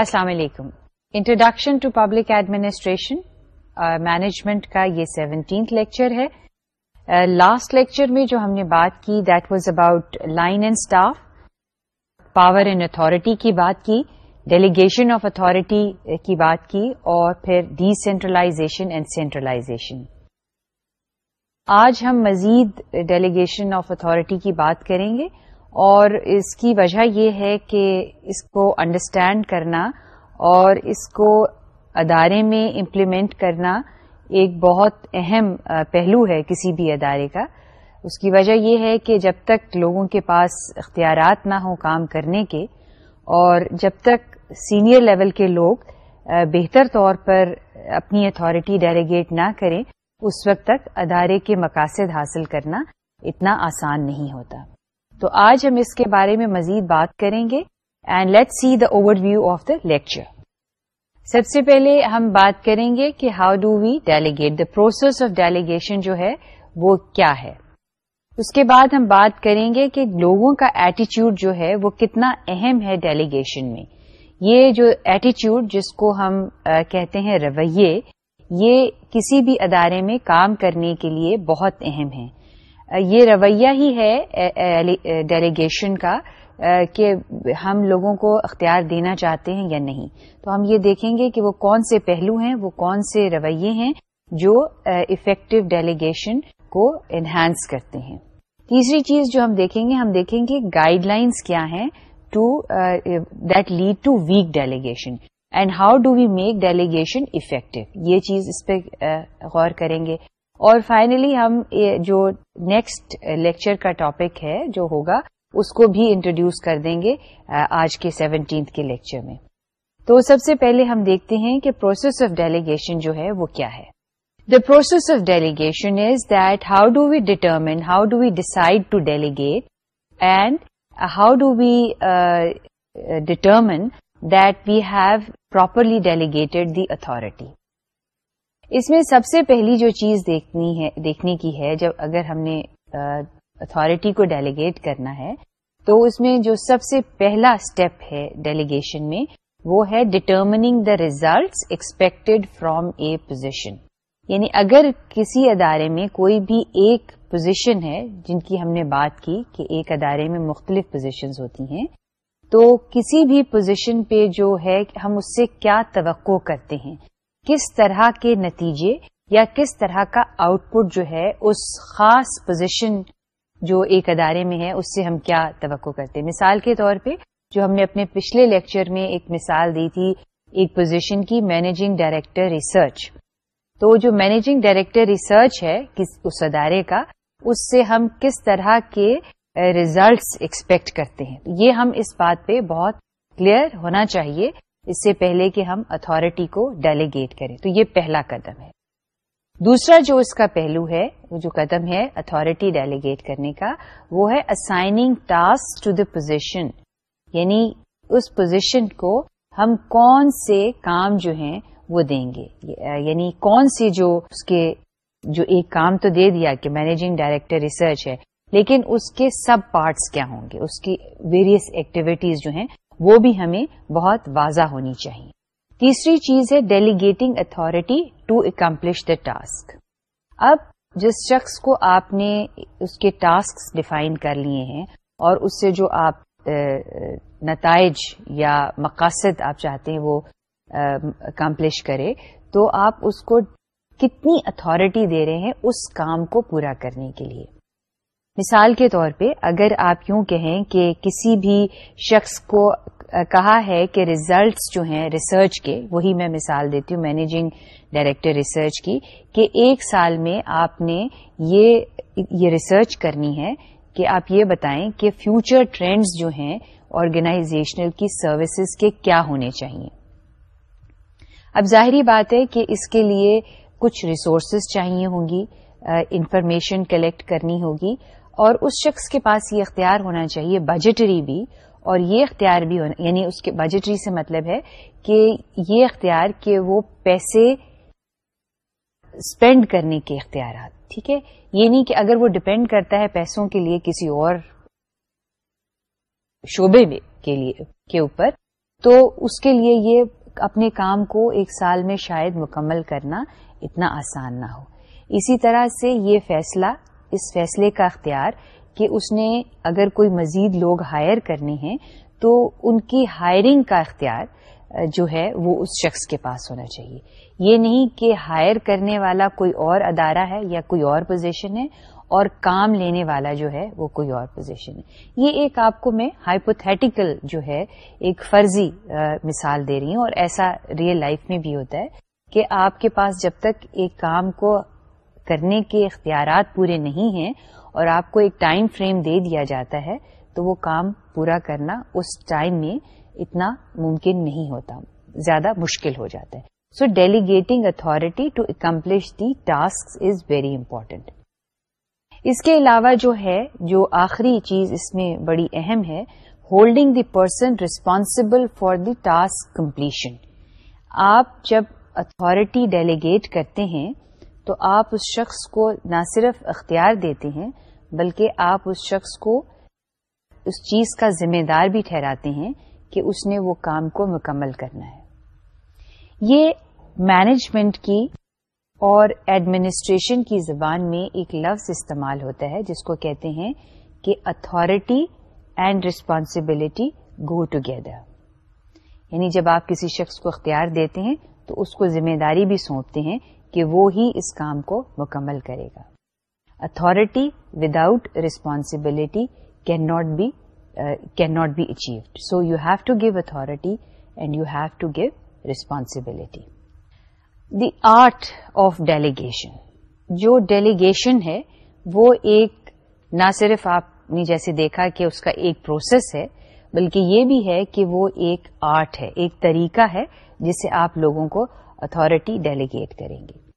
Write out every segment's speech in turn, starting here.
السلام علیکم۔ Introduction to public administration management کا یہ سیونٹینتھ لیکچر ہے۔ لاسٹ uh, لیکچر میں جو ہم نے بات کی that was about line and staff power and authority کی بات کی ڈیلیگیشن آف اتارٹی کی بات کی اور پھر ڈی سینٹرلائزیشن اینڈ سینٹرلائزیشن آج ہم مزید ڈیلیگیشن آف اتارٹی کی بات کریں گے۔ اور اس کی وجہ یہ ہے کہ اس کو انڈرسٹینڈ کرنا اور اس کو ادارے میں امپلیمنٹ کرنا ایک بہت اہم پہلو ہے کسی بھی ادارے کا۔ اس کی وجہ یہ ہے کہ جب تک لوگوں کے پاس اختیارات نہ ہوں کام کرنے کے اور جب تک سینئر لیول کے لوگ بہتر طور پر اپنی اتھارٹی ڈیلیگیٹ نہ کریں، اس وقت تک ادارے کے مقاصد حاصل کرنا اتنا آسان نہیں ہوتا۔ تو آج ہم اس کے بارے میں مزید بات کریں گے and let see the overview of the lecture سب سے پہلے ہم بات کریں گے کہ how do we delegate the process of delegation جو ہے وہ کیا ہے؟ اس کے بعد ہم بات کریں گے کہ لوگوں کا ایٹیچیوڈ جو ہے وہ کتنا اہم ہے ڈیلیگیشن میں. یہ جو ایٹیچیوڈ جس کو ہم کہتے ہیں رویے، یہ کسی بھی ادارے میں کام کرنے کے لیے بہت اہم ہے. یہ رویہ ہی ہے ڈیلیگیشن کا کہ ہم لوگوں کو اختیار دینا چاہتے ہیں یا نہیں۔ تو ہم یہ دیکھیں گے کہ وہ کون سے پہلو ہیں، وہ کون سے رویے ہیں جو افیکٹو ڈیلیگیشن کو انہینس کرتے ہیں۔ تیسری چیز جو ہم دیکھیں گے، ہم دیکھیں گے گائیڈ لائنس کیا ہیں to that lead to weak delegation and how do we make delegation effective یہ چیز اس پہ غور کریں گے۔ اور فائنلی ہم جو نیکسٹ لیکچر کا ٹاپک ہے جو ہوگا، اس کو بھی انٹروڈیوس کر دیں گے آج کے سیونٹینتھ کے لیکچر میں۔ تو سب سے پہلے ہم دیکھتے ہیں کہ پروسیس آف ڈیلیگیشن جو ہے، وہ کیا ہے۔ The process of delegation is that how do we determine how do we decide to delegate and how do we determine that we have properly delegated the authority اس میں سب سے پہلی جو چیز دیکھنی ہے، دیکھنے کی ہے، جب اگر ہم نے اتارٹی کو ڈیلیگیٹ کرنا ہے، تو اس میں جو سب سے پہلا اسٹیپ ہے ڈیلیگیشن میں، وہ ہے determining the results expected from a position یعنی اگر کسی ادارے میں کوئی بھی ایک پوزیشن ہے، جن کی ہم نے بات کی کہ ایک ادارے میں مختلف پوزیشنز ہوتی ہیں، تو کسی بھی پوزیشن پہ جو ہے، ہم اس سے کیا توقع کرتے ہیں؟ کس طرح کے نتیجے یا کس طرح کا آؤٹ پٹ جو ہے اس خاص پوزیشن جو ایک ادارے میں ہے، اس سے ہم کیا توقع کرتے ہیں؟ مثال کے طور پہ جو ہم نے اپنے پچھلے لیکچر میں ایک مثال دی تھی، ایک پوزیشن کی مینیجنگ ڈائریکٹر ریسرچ تو جو مینیجنگ ڈائریکٹر ریسرچ ہے اس ادارے کا، اس سے ہم کس طرح کے eh, ریزلٹس ایکسپیکٹ کرتے ہیں؟ یہ ہم اس بات پہ بہت کلیئر ہونا چاہیے اس سے پہلے کہ ہم اتارٹی کو ڈیلیگیٹ کریں۔ تو یہ پہلا قدم ہے۔ دوسرا جو اس کا پہلو ہے، وہ جو قدم ہے اتارٹی ڈیلیگیٹ کرنے کا، وہ ہے assigning task to the position یعنی اس پوزیشن کو ہم کون سے کام جو ہیں وہ دیں گے۔ یعنی کون سے جو اس کے جو ایک کام تو دے دیا کہ مینیجنگ ڈائریکٹر ریسرچ ہے، لیکن اس کے سب پارٹس کیا ہوں گے؟ اس کی ویریس ایکٹیویٹیز جو ہیں وہ بھی ہمیں بہت واضح ہونی چاہیے۔ تیسری چیز ہے delegating authority to accomplish the task اب جس شخص کو آپ نے اس کے ٹاسک ڈیفائن کر لیے ہیں اور اس سے جو آپ نتائج یا مقاصد آپ چاہتے ہیں وہ اکمپلش کرے، تو آپ اس کو کتنی اتارٹی دے رہے ہیں اس کام کو پورا کرنے کے لیے۔ مثال کے طور پہ اگر آپ یوں کہیں کہ کسی بھی شخص کو کہا ہے کہ ریزلٹس جو ہیں ریسرچ کے، وہی میں مثال دیتی ہوں مینیجنگ ڈائریکٹر ریسرچ کی، کہ ایک سال میں آپ نے یہ یہ ریسرچ کرنی ہے کہ آپ یہ بتائیں کہ فیوچر ٹرینڈز جو ہیں آرگنائزیشنل کی سروسز کے کیا ہونے چاہیے۔ اب ظاہری بات ہے کہ اس کے لیے کچھ ریسورسز چاہیے ہوں گی انفارمیشن کلیکٹ کرنی ہوگی۔ اور اس شخص کے پاس یہ اختیار ہونا چاہیے بجٹری بھی، اور یہ اختیار بھی ہونا یعنی اس کے بجٹری سے مطلب ہے کہ یہ اختیار کہ وہ پیسے اسپینڈ کرنے کے اختیارات، ٹھیک ہے؟ یہ نہیں کہ اگر وہ ڈپینڈ کرتا ہے پیسوں کے لیے کسی اور شعبے میں کے لیے، کے اوپر، تو اس کے لیے یہ اپنے کام کو ایک سال میں شاید مکمل کرنا اتنا آسان نہ ہو۔ اسی طرح سے یہ فیصلہ اس فیصلے کا اختیار کہ اس نے اگر کوئی مزید لوگ ہائر کرنے ہیں تو ان کی ہائرنگ کا اختیار جو ہے وہ اس شخص کے پاس ہونا چاہیے۔ یہ نہیں کہ ہائر کرنے والا کوئی اور ادارہ ہے یا کوئی اور پوزیشن ہے اور کام لینے والا جو ہے وہ کوئی اور پوزیشن ہے۔ یہ ایک آپ کو میں ہائپوتھیٹیکل جو ہے ایک فرضی مثال دے رہی ہوں اور ایسا ریئل لائف میں بھی ہوتا ہے کہ آپ کے پاس جب تک ایک کام کو کرنے کے اختیارات پورے نہیں ہیں اور آپ کو ایک ٹائم فریم دے دیا جاتا ہے، تو وہ کام پورا کرنا اس ٹائم میں اتنا ممکن نہیں ہوتا، زیادہ مشکل ہو جاتا ہے۔ So delegating authority to accomplish the task is very important اس کے علاوہ جو ہے، جو آخری چیز اس میں بڑی اہم ہے holding the person responsible for the task completion آپ جب اتارٹی ڈیلیگیٹ کرتے ہیں تو آپ اس شخص کو نہ صرف اختیار دیتے ہیں، بلکہ آپ اس شخص کو اس چیز کا ذمہ دار بھی ٹھہراتے ہیں کہ اس نے وہ کام کو مکمل کرنا ہے۔ یہ مینجمنٹ کی اور ایڈمنسٹریشن کی زبان میں ایک لفظ استعمال ہوتا ہے، جس کو کہتے ہیں کہ authority and responsibility go together یعنی جب آپ کسی شخص کو اختیار دیتے ہیں تو اس کو ذمہ داری بھی سونپتے ہیں کہ وہ ہی اس کام کو مکمل کرے گا۔ Authority without responsibility cannot be cannot be achieved so you have to give authority and you have to give responsibility the art of delegation جو ڈیلیگیشن ہے، وہ ایک نہ صرف آپ نے جیسے دیکھا کہ اس کا ایک پروسیس ہے، بلکہ یہ بھی ہے کہ وہ ایک آرٹ ہے، ایک طریقہ ہے جس سے آپ لوگوں کو اتارٹی ڈیلیگیٹ کریں گے۔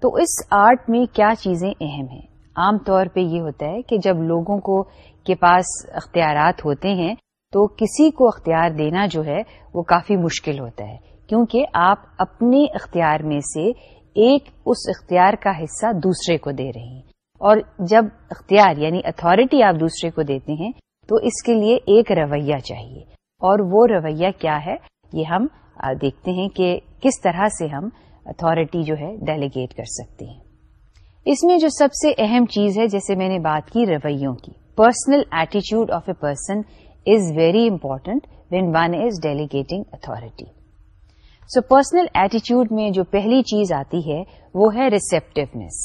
تو اس آرٹ میں کیا چیزیں اہم ہیں؟ عام طور پہ یہ ہوتا ہے کہ جب لوگوں کو کے پاس اختیارات ہوتے ہیں، تو کسی کو اختیار دینا جو ہے، وہ کافی مشکل ہوتا ہے۔ کیونکہ آپ اپنے اختیار میں سے ایک اس اختیار کا حصہ دوسرے کو دے رہے ہیں۔ اور جب اختیار یعنی اتارٹی آپ دوسرے کو دیتے ہیں، تو اس کے لیے ایک رویہ چاہیے۔ اور وہ رویہ کیا ہے؟ یہ ہم دیکھتے ہیں کہ کس طرح سے ہم اتارٹی جو ہے ڈیلیگیٹ کر سکتے ہیں۔ اس میں جو سب سے اہم چیز ہے، جیسے میں نے بات کی رویوں کی personal ایٹیچیوڈ of a person is very important when one is delegating authority so personal ایٹیچیوڈ میں جو پہلی چیز آتی ہے، وہ ہے ریسپٹیونیس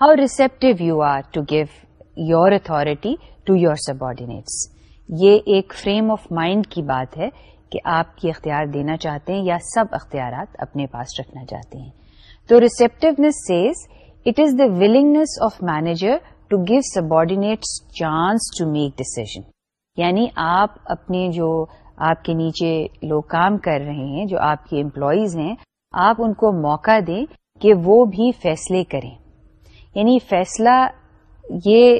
how receptive you are to give your authority to your subordinates یہ ایک فریم آف مائنڈ کی بات ہے کہ آپ کی اختیار دینا چاہتے ہیں یا سب اختیارات اپنے پاس رکھنا چاہتے ہیں۔ تو receptiveness says it is the willingness of manager to give subordinates chance to make decision یعنی آپ اپنے جو آپ کے نیچے لوگ کام کر رہے ہیں، جو آپ کے امپلائیز ہیں، آپ ان کو موقع دیں کہ وہ بھی فیصلے کریں۔ یعنی فیصلہ یہ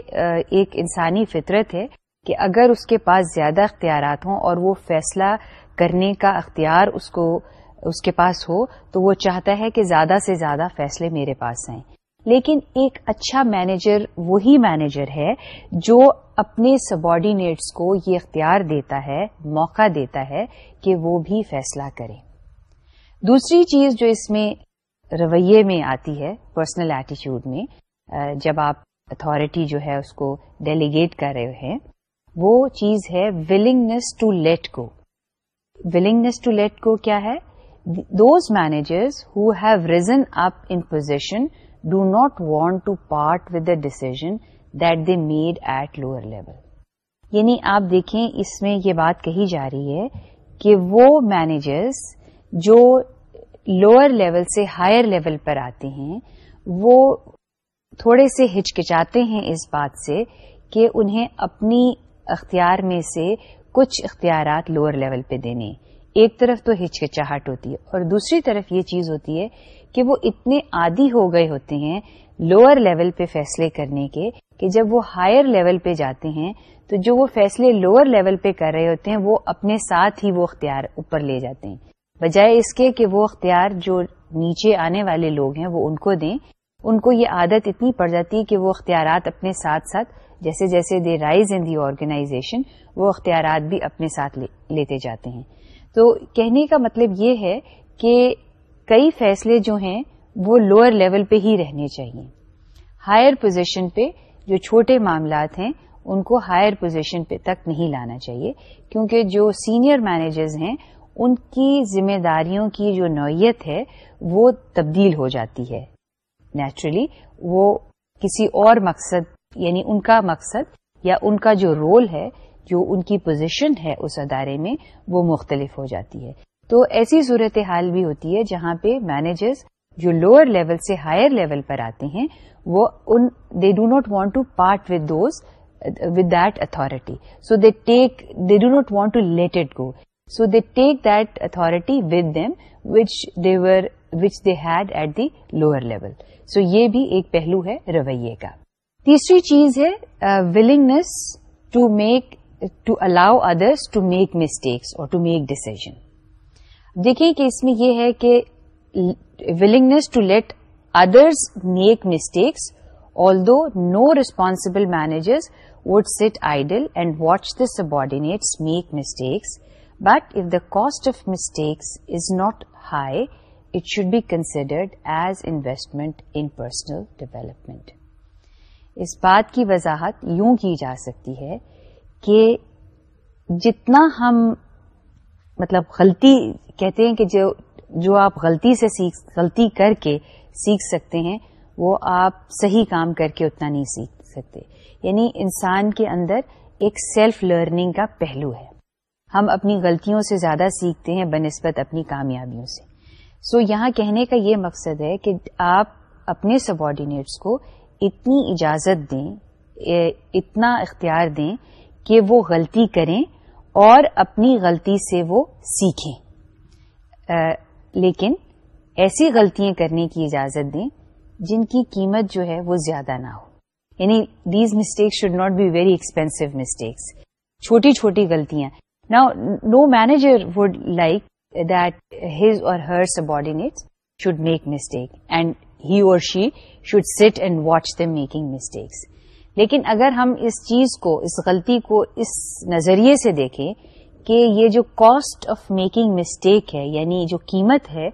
ایک انسانی فطرت ہے کہ اگر اس کے پاس زیادہ اختیارات ہوں اور وہ فیصلہ کرنے کا اختیار اس کو، اس کے پاس ہو تو وہ چاہتا ہے کہ زیادہ سے زیادہ فیصلے میرے پاس آئیں۔ لیکن ایک اچھا مینیجر وہی مینیجر ہے جو اپنے سبارڈینیٹس کو یہ اختیار دیتا ہے، موقع دیتا ہے کہ وہ بھی فیصلہ کریں دوسری چیز جو اس میں رویے میں آتی ہے پرسنل ایٹیچیوڈ میں جب آپ اتارٹی جو ہے اس کو ڈیلیگیٹ کر رہے ہیں، وہ چیز ہے ولنگنیس ٹو لیٹ کو ولنگنیس ٹو لیٹ کو کیا ہے those managers who have risen up in position do not want to part with the decision that they made at lower level یعنی آپ دیکھیں اس میں یہ بات کہی جا رہی ہے کہ وہ مینیجرس جو لوئر لیول سے ہائر لیول پر آتے ہیں، وہ تھوڑے سے ہچکچاتے ہیں اس بات سے کہ انہیں اپنی اختیار میں سے کچھ اختیارات لوئر لیول پہ دینے۔ ایک طرف تو ہچکچاہٹ ہوتی ہے اور دوسری طرف یہ چیز ہوتی ہے کہ وہ اتنے عادی ہو گئے ہوتے ہیں لوئر لیول پہ فیصلے کرنے کے کہ جب وہ ہائر لیول پہ جاتے ہیں تو جو وہ فیصلے لوئر لیول پہ کر رہے ہوتے ہیں وہ اپنے ساتھ ہی وہ اختیار اوپر لے جاتے ہیں۔ بجائے اس کے کہ وہ اختیار جو نیچے آنے والے لوگ ہیں وہ ان کو دیں۔ ان کو یہ عادت اتنی پڑ جاتی ہے کہ وہ اختیارات اپنے ساتھ ساتھ جیسے جیسے دے رائز ان دی آرگنائزیشن وہ اختیارات بھی اپنے ساتھ لیتے جاتے ہیں۔ تو کہنے کا مطلب یہ ہے کہ کئی فیصلے جو ہیں، وہ لوئر لیول پہ ہی رہنے چاہیے۔ ہائر پوزیشن پہ جو چھوٹے معاملات ہیں، ان کو ہائر پوزیشن پہ تک نہیں لانا چاہیے۔ کیونکہ جو سینئر مینیجرز ہیں، ان کی ذمہ داریوں کی جو نوعیت ہے، وہ تبدیل ہو جاتی ہے۔ نیچرلی وہ کسی اور مقصد یعنی ان کا مقصد یا ان کا جو رول ہے، جو ان کی پوزیشن ہے اس ادارے میں، وہ مختلف ہو جاتی ہے۔ تو ایسی صورتحال بھی ہوتی ہے جہاں پہ مینیجرز جو لوئر لیول سے ہائر لیول پر آتے ہیں، وہ ان they do not want to part with those with that authority so they take they do not want to let it go so they take that authority with them which they were which they had at the lower level so یہ بھی ایک پہلو ہے رویے کا۔ تیسری چیز ہے willingness to make to allow others to make mistakes اور ٹو میک ڈیسیزن دیکھیں کہ اس میں یہ ہے کہ willingness to let others make mistakes although no responsible managers would sit idle and watch the subordinates make mistakes but if the cost of mistakes is not high it should be considered as investment in personal development اس بات کی وضاحت یوں کی جا سکتی ہے کہ جتنا ہم مطلب غلطی کہتے ہیں کہ جو جو آپ غلطی سے سیکھ، غلطی کر کے سیکھ سکتے ہیں، وہ آپ صحیح کام کر کے اتنا نہیں سیکھ سکتے۔ یعنی انسان کے اندر ایک سیلف لرننگ کا پہلو ہے۔ ہم اپنی غلطیوں سے زیادہ سیکھتے ہیں بنسبت اپنی کامیابیوں سے۔ سو یہاں کہنے کا یہ مقصد ہے کہ آپ اپنے سبارڈینیٹس کو اتنی اجازت دیں اتنا اختیار دیں کہ وہ غلطی کریں اور اپنی غلطی سے وہ سیکھیں۔ لیکن ایسی غلطیاں کرنے کی اجازت دیں جن کی قیمت جو ہے وہ زیادہ نہ ہو۔ یعنی these mistakes should not be very expensive mistakes چھوٹی چھوٹی غلطیاں۔ نا no manager would like that his or her subordinate should make mistake and he or she should sit and watch them making mistakes لیکن اگر ہم اس چیز کو، اس غلطی کو اس نظریے سے دیکھیں کہ یہ جو کاسٹ آف میکنگ مسٹیک ہے یعنی جو قیمت ہے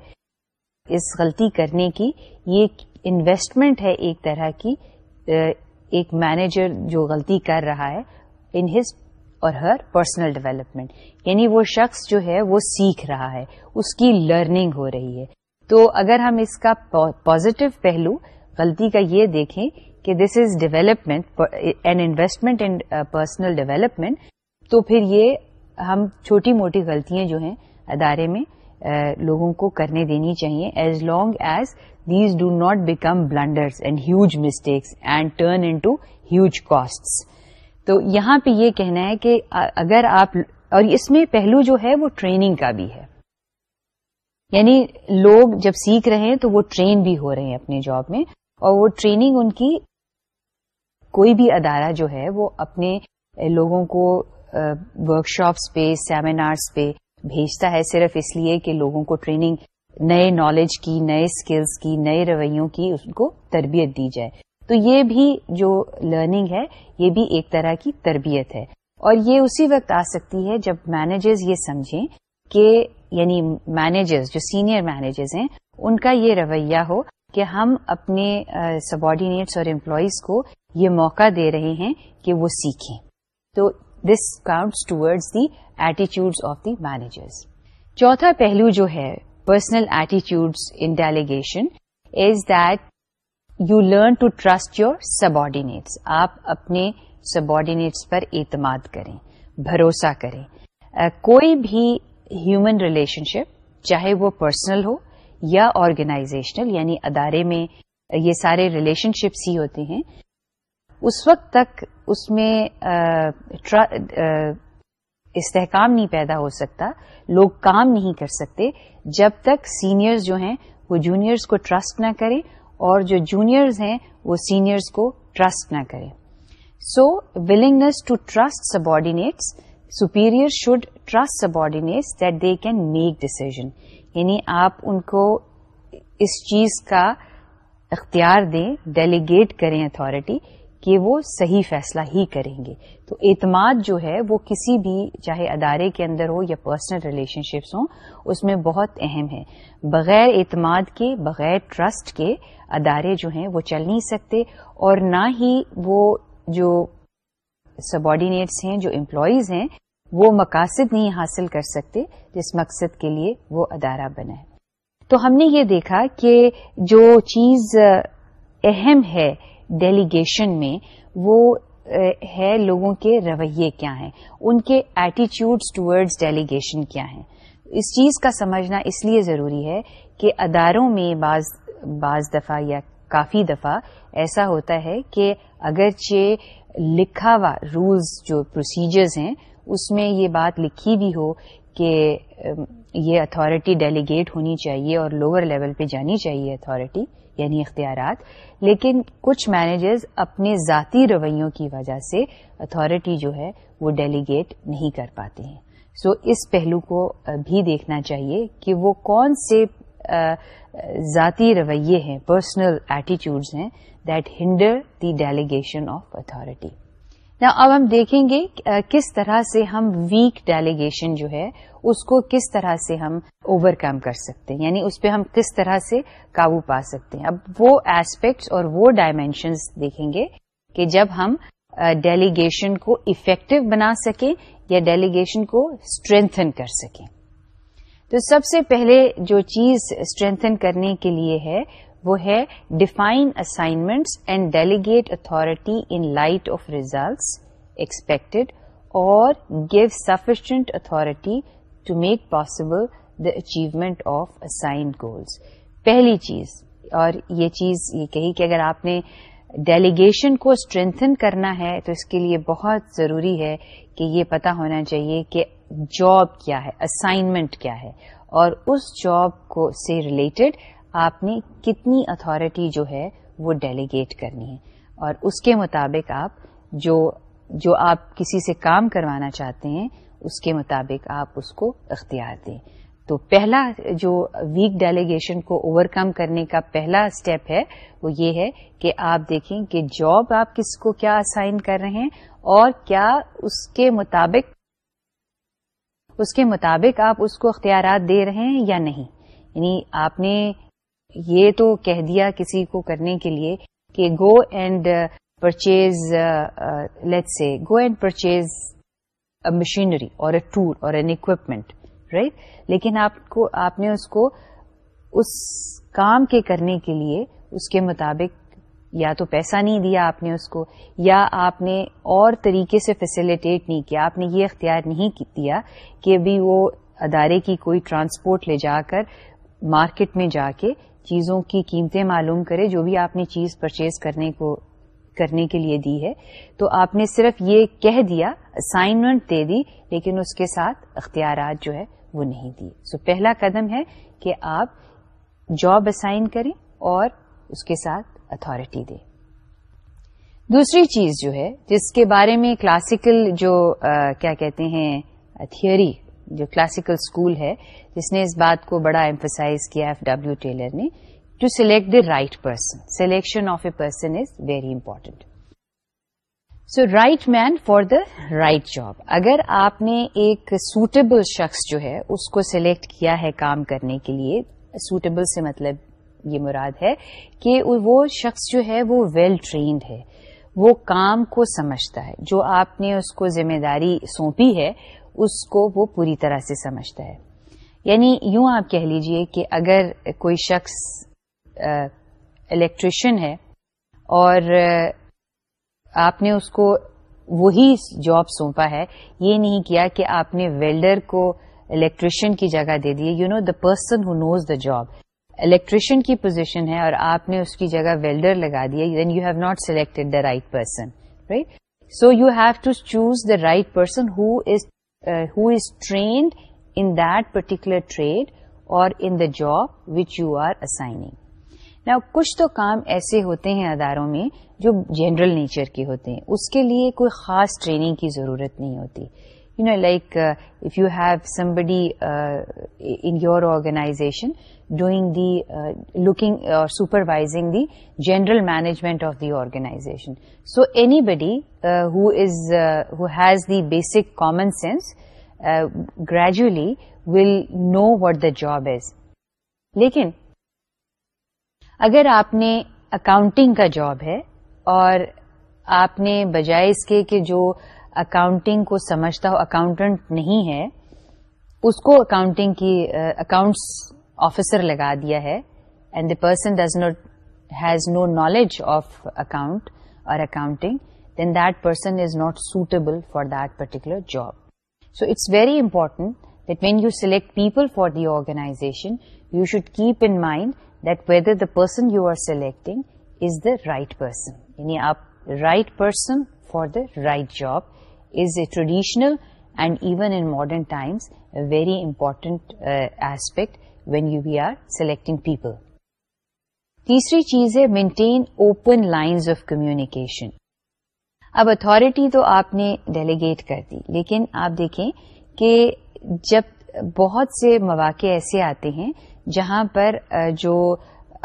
اس غلطی کرنے کی، یہ انویسٹمنٹ ہے ایک طرح کی ایک مینیجر جو غلطی کر رہا ہے in his or Hare personal development یعنی وہ شخص جو ہے، وہ سیکھ رہا ہے، اس کی لرننگ ہو رہی ہے۔ تو اگر ہم اس کا پازیٹو پہلو غلطی کا یہ دیکھیں کہ this is development and investment in personal development تو پھر یہ ہم چھوٹی موٹی غلطیاں جو ہیں ادارے میں uh, لوگوں کو کرنے دینی چاہیے as long as these do not become blunders and huge mistakes and turn into huge huge cost تو یہاں پہ یہ کہنا ہے کہ uh, اگر آپ، اور اس میں پہلو جو ہے وہ ٹریننگ کا بھی ہے۔ یعنی لوگ جب سیکھ رہے ہیں تو وہ ٹرین بھی ہو رہے ہیں اپنے جاب میں اور وہ ٹریننگ ان کی کوئی بھی ادارہ جو ہے وہ اپنے لوگوں کو ورک شاپس پہ سیمینارس پہ بھیجتا ہے صرف اس لیے کہ لوگوں کو ٹریننگ نئے نالج کی، نئے اسکلس کی، نئے رویوں کی اس کو تربیت دی جائے۔ تو یہ بھی جو لرننگ ہے، یہ بھی ایک طرح کی تربیت ہے۔ اور یہ اسی وقت آ سکتی ہے جب مینیجرز یہ سمجھیں کہ یعنی مینیجرز جو سینئر مینیجرز ہیں، ان کا یہ رویہ ہو کہ ہم اپنے سبارڈینیٹس اور امپلائیز کو یہ موقع دے رہے ہیں کہ وہ سیکھیں۔ تو this counts towards the attitudes of the managers چوتھا پہلو جو ہے personal attitudes in delegation is that you learn to trust your subordinates آپ اپنے سبارڈینیٹس پر اعتماد کریں، بھروسہ کریں۔ کوئی بھی ہیومن ریلیشن شپ چاہے وہ پرسنل ہو یا آرگنائزیشنل یعنی ادارے میں یہ سارے ریلیشن شپس ہی ہوتے ہیں، اس وقت تک اس میں استحکام نہیں پیدا ہو سکتا، لوگ کام نہیں کر سکتے جب تک سینئرز جو ہیں وہ جونیئرز کو ٹرسٹ نہ کریں اور جو جونیئرز ہیں وہ سینئرز کو ٹرسٹ نہ کریں۔ So willingness to trust subordinates superior should trust subordinates that they can make decision یعنی آپ ان کو اس چیز کا اختیار دیں ڈیلیگیٹ کریں اتارٹی کہ وہ صحیح فیصلہ ہی کریں گے۔ تو اعتماد جو ہے، وہ کسی بھی، چاہے ادارے کے اندر ہو یا پرسنل ریلیشن شپس ہوں، اس میں بہت اہم ہے۔ بغیر اعتماد کے، بغیر ٹرسٹ کے، ادارے جو ہیں، وہ چل نہیں سکتے۔ اور نہ ہی وہ جو سبارڈینیٹس ہیں، جو امپلائیز ہیں، وہ مقاصد نہیں حاصل کر سکتے جس مقصد کے لیے وہ ادارہ بنا ہے۔ تو ہم نے یہ دیکھا کہ جو چیز اہم ہے ڈیلیگیشن میں، وہ ہے لوگوں کے رویے کیا ہیں، ان کے ایٹیچیوڈ ٹورڈز ڈیلیگیشن کیا ہیں۔ اس چیز کا سمجھنا اس لیے ضروری ہے کہ اداروں میں بعض بعض دفعہ یا کافی دفعہ ایسا ہوتا ہے کہ اگرچہ لکھا ہوا رولز جو پروسیجرز ہیں اس میں یہ بات لکھی بھی ہو کہ یہ اتھارٹی ڈیلیگیٹ ہونی چاہیے اور لوور لیول پہ جانی چاہیے اتھارٹی یعنی اختیارات۔ لیکن کچھ مینیجرز اپنے ذاتی رویوں کی وجہ سے اتھارٹی جو ہے وہ ڈیلیگیٹ نہیں کر پاتے ہیں۔ سو so, اس پہلو کو بھی دیکھنا چاہیے کہ وہ کون سے ذاتی رویے ہیں پرسنل ایٹیچیوڈز ہیں that hinder the delegation of authority اب ہم دیکھیں گے کس طرح سے ہم ویک ڈیلیگیشن جو ہے، اس کو کس طرح سے ہم اوور کم کر سکتے ہیں یعنی اس پہ ہم کس طرح سے قابو پا سکتے ہیں۔ اب وہ ایسپیکٹس اور وہ ڈائمینشنز دیکھیں گے کہ جب ہم ڈیلیگیشن کو افیکٹو بنا سکیں یا ڈیلیگیشن کو اسٹرینتھن کر سکیں۔ تو سب سے پہلے جو چیز اسٹرینتھن کرنے کے لیے ہے وہ ہے define assignments and delegate authority in light of results expected اور give sufficient authority to make possible the achievement of assigned goals پہلی چیز، اور یہ چیز یہ کہی کہ اگر آپ نے ڈیلیگیشن کو اسٹرینتھن کرنا ہے تو اس کے لیے بہت ضروری ہے کہ یہ پتا ہونا چاہیے کہ جاب کیا ہے اسائنمنٹ کیا ہے اور اس جاب کو سے ریلیٹڈ آپ نے کتنی اتارٹی جو ہے وہ ڈیلیگیٹ کرنی ہے۔ اور اس کے مطابق آپ جو جو آپ کسی سے کام کروانا چاہتے ہیں، اس کے مطابق آپ اس کو اختیار دیں۔ تو پہلا جو ویک ڈیلیگیشن کو اوور کم کرنے کا پہلا اسٹیپ ہے، وہ یہ ہے کہ آپ دیکھیں کہ جاب آپ کس کو کیا اسائن کر رہے ہیں اور کیا اس کے مطابق، اس کے مطابق آپ اس کو اختیارات دے رہے ہیں یا نہیں۔ یعنی آپ نے یہ تو کہہ دیا کسی کو کرنے کے لیے کہ گو اینڈ پرچیز لیٹ سے گو and purchase machinery or a tool or an equipment right لیکن آپ کو، آپ نے اس کو اس کام کے کرنے کے لیے اس کے مطابق یا تو پیسہ نہیں دیا آپ نے اس کو یا آپ نے اور طریقے سے فیسیلیٹیٹ نہیں کیا، آپ نے یہ اختیار نہیں دیا کہ ابھی وہ ادارے کی کوئی ٹرانسپورٹ لے جا کر مارکیٹ میں جا کے چیزوں کی قیمتیں معلوم کرے جو بھی آپ نے چیز پرچیز کرنے کو کرنے کے لیے دی ہے۔ تو آپ نے صرف یہ کہہ دیا اسائنمنٹ دے دی لیکن اس کے ساتھ اختیارات جو ہے وہ نہیں دی۔ سو پہلا قدم ہے کہ آپ جاب اسائن کریں اور اس کے ساتھ اتارٹی دیں۔ دوسری چیز جو ہے جس کے بارے میں کلاسیکل جو آ, کیا کہتے ہیں تھیوری جو کلاسیکل اسکول ہے، جس نے اس بات کو بڑا ایمفسائز کیا ایف ڈبلو ٹیلر نے to select the right person selection of a person is very important so right man for the right job اگر آپ نے ایک سوٹیبل شخص جو ہے، اس کو سلیکٹ کیا ہے کام کرنے کے لیے سوٹیبل سے مطلب یہ مراد ہے کہ وہ شخص جو ہے، وہ ویل ٹرینڈ ہے۔ وہ کام کو سمجھتا ہے۔ جو آپ نے اس کو ذمہ داری سونپی ہے اس کو وہ پوری طرح سے سمجھتا ہے۔ یعنی یوں آپ کہہ لیجیے کہ اگر کوئی شخص الیکٹریشین ہے اور آپ نے اس کو وہی جاب سونپا ہے، یہ نہیں کیا کہ آپ نے ویلڈر کو الیکٹریشین کی جگہ دے دی you know the person who knows the job electrician کی پوزیشن ہے اور آپ نے اس کی جگہ ویلڈر لگا دیا then you have not selected the right person right so you have to choose the right person who is who is trained in that particular trade or in the job which you are assigning نا کچھ تو کام ایسے ہوتے ہیں اداروں میں جو general nature کے ہوتے ہیں۔ اس کے لیے کوئی خاص ٹریننگ کی ضرورت نہیں ہوتی۔ You know like if you have somebody in your organization doing the looking or supervising the general management of the organization so anybody who is who has the basic common sense gradually will know what the job is لیکن اگر آپ نے accounting کا job ہے اور آپ نے بجائے اس کے کہ جو اکاؤنٹنگ کو سمجھتا ہو اکاؤنٹنٹ نہیں ہے اس کو اکاؤنٹنگ کی اکاؤنٹس آفیسر لگا دیا ہے and the person does not has no knowledge of account or accounting then that person is not suitable for that particular job so it's very important that when you select people for the organization you should keep in mind that whether the person you are selecting is the right person یعنی آپ right person for the right job is a traditional and even in modern times very important aspect when you we are selecting people تیسری چیز ہے maintain open lines of communication اب authority تو آپ نے delegate کر دی، لیکن آپ دیکھیں کہ جب بہت سے مواقع ایسے آتے ہیں جہاں پر جو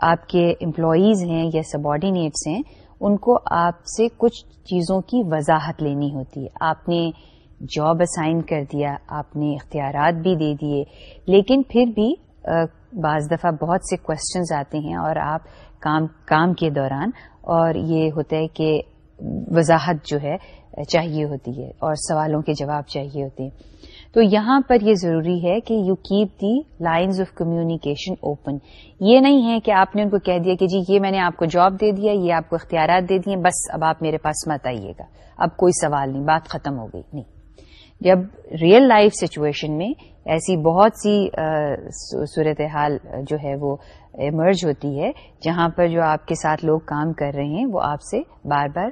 آپ کے امپلائیز ہیں یا سبارڈینیٹس ہیں، ان کو آپ سے کچھ چیزوں کی وضاحت لینی ہوتی ہے. آپ نے جاب اسائن کر دیا، آپ نے اختیارات بھی دے دیے، لیکن پھر بھی بعض دفعہ بہت سے کوشچنز آتے ہیں اور آپ کام کام کے دوران اور یہ ہوتا ہے کہ وضاحت جو ہے چاہیے ہوتی ہے اور سوالوں کے جواب چاہیے ہوتے ہیں۔ تو یہاں پر یہ ضروری ہے کہ you keep the lines of communication open یہ نہیں ہے کہ آپ نے ان کو کہہ دیا کہ جی یہ میں نے آپ کو جاب دے دیا، یہ آپ کو اختیارات دے دیے، بس اب آپ میرے پاس مت آئیے گا۔ اب کوئی سوال نہیں، بات ختم ہو گئی۔ نہیں۔ جب ریئل لائف سچویشن میں ایسی بہت سی صورتحال جو ہے وہ ایمرج ہوتی ہے، جہاں پر جو آپ کے ساتھ لوگ کام کر رہے ہیں، وہ آپ سے بار بار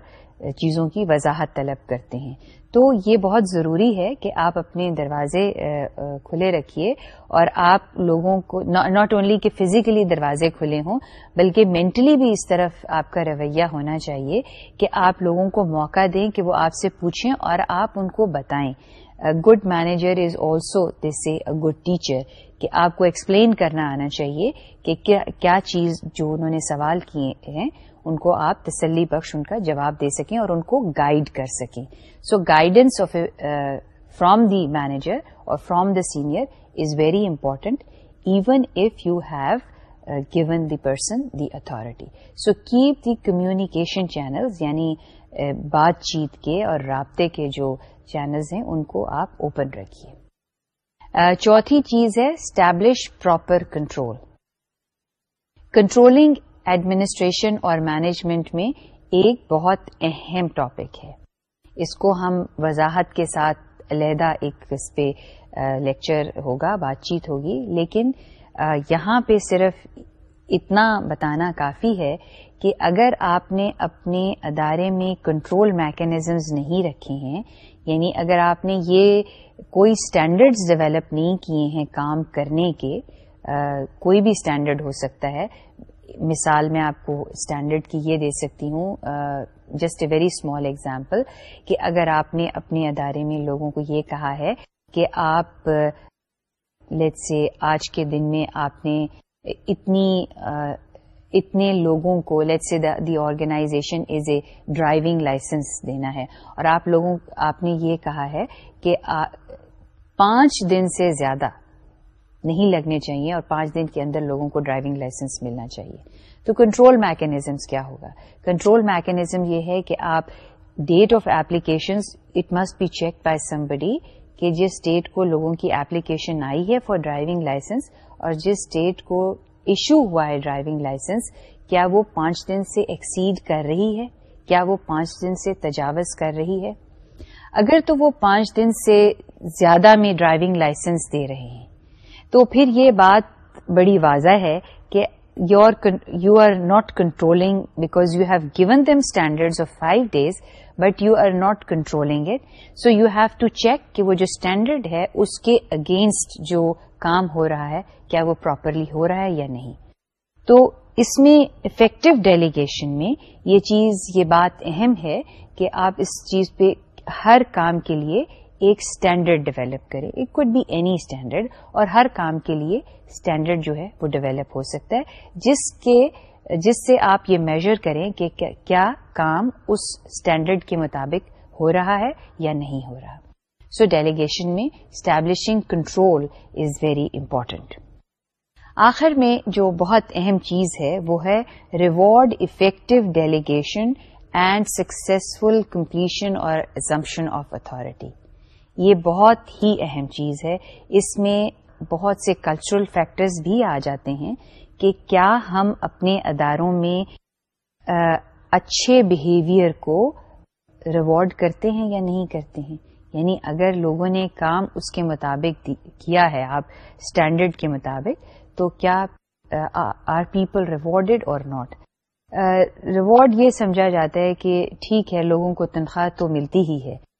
چیزوں کی وضاحت طلب کرتے ہیں۔ تو یہ بہت ضروری ہے کہ آپ اپنے دروازے کھلے رکھیے اور آپ لوگوں کو ناٹ اونلی کہ فزیکلی دروازے کھلے ہوں، بلکہ مینٹلی بھی اس طرف آپ کا رویہ ہونا چاہیے کہ آپ لوگوں کو موقع دیں کہ وہ آپ سے پوچھیں اور آپ ان کو بتائیں۔ Good manager is also this a good teacher کہ آپ کو ایکسپلین کرنا آنا چاہیے کہ کیا چیز جو انہوں نے سوال کیے ہیں ان کو آپ تسلی بخش ان کا جواب دے سکیں اور ان کو گائیڈ کر سکیں۔ So guidance of from the manager or from the senior is very important even if you have given the person the authority so keep the communication channels یعنی uh, بات چیت کے اور رابطے کے جو چینلز ہیں، ان کو آپ اوپن رکھیے۔ چوتھی چیز ہے، establish proper control. Controlling administration اور مینجمنٹ میں ایک بہت اہم ٹاپک ہے۔ اس کو ہم وضاحت کے ساتھ علیحدہ ایک اس پہ لیکچر ہوگا، بات چیت ہوگی، لیکن یہاں پہ صرف اتنا بتانا کافی ہے کہ اگر آپ نے اپنے ادارے میں کنٹرول میکینزمز نہیں رکھے ہیں یعنی اگر آپ نے یہ کوئی اسٹینڈرڈز ڈیولپ نہیں کیے ہیں کام کرنے کے کوئی بھی اسٹینڈرڈ ہو سکتا ہے۔ مثال میں آپ کو اسٹینڈرڈ کی یہ دے سکتی ہوں just a very small example کہ اگر آپ نے اپنے ادارے میں لوگوں کو یہ کہا ہے کہ آپ لیٹ سے آج کے دن میں آپ نے اتنی اتنے لوگوں کو let's say the organization is a driving licence دینا ہے۔ اور آپ لوگوں، آپ نے یہ کہا ہے کہ پانچ دن سے زیادہ نہیں لگنے چاہیے اور پانچ دن کے اندر لوگوں کو ڈرائیونگ لائسنس ملنا چاہیے۔ تو کنٹرول میکینزمس کیا ہوگا؟ کنٹرول میکینزم یہ ہے کہ آپ date of application it must be check by somebody کہ جس ڈیٹ کو لوگوں کی ایپلیکیشن آئی ہے فار ڈرائیونگ لائسنس اور جس ڈیٹ کو ایشو ہوا ہے ڈرائیونگ لائسنس کیا وہ پانچ دن سے ایکسیڈ کر رہی ہے؟ کیا وہ پانچ دن سے تجاوز کر رہی ہے؟ اگر تو وہ پانچ دن سے زیادہ میں ڈرائیونگ لائسنس دے رہے ہیں، تو پھر یہ بات بڑی واضح ہے کہ you are not controlling because you have given them standard of five days but you are not controlling it so you have to check کہ وہ جو اسٹینڈرڈ ہے اس کے اگینسٹ جو کام ہو رہا ہے کیا وہ پراپرلی ہو رہا ہے یا نہیں تو اس میں افیکٹو ڈیلیگیشن میں یہ چیز یہ بات اہم ہے کہ آپ اس چیز پہ ہر کام کے لیے ایک اسٹینڈرڈ ڈیولپ کرے۔ It could be any standard اور ہر کام کے لیے اسٹینڈرڈ جو ہے وہ ڈیولپ ہو سکتا ہے۔ جس کے، جس سے آپ یہ میجر کریں کہ کیا کام اس اسٹینڈرڈ کے مطابق ہو رہا ہے یا نہیں ہو رہا۔ سو ڈیلیگیشن میں establishing control is very important آخر میں جو بہت اہم چیز ہے وہ ہے reward effective delegation and successful completion or assumption of authority یہ بہت ہی اہم چیز ہے۔ اس میں بہت سے کلچرل فیکٹرز بھی آ جاتے ہیں کہ کیا ہم اپنے اداروں میں اچھے بہیویئر کو ریوارڈ کرتے ہیں یا نہیں کرتے ہیں۔ یعنی اگر لوگوں نے کام اس کے مطابق کیا ہے آپ اسٹینڈرڈ کے مطابق، تو کیا are people rewarded or not rewarded یہ سمجھا جاتا ہے کہ ٹھیک ہے، لوگوں کو تنخواہ تو ملتی ہی ہے۔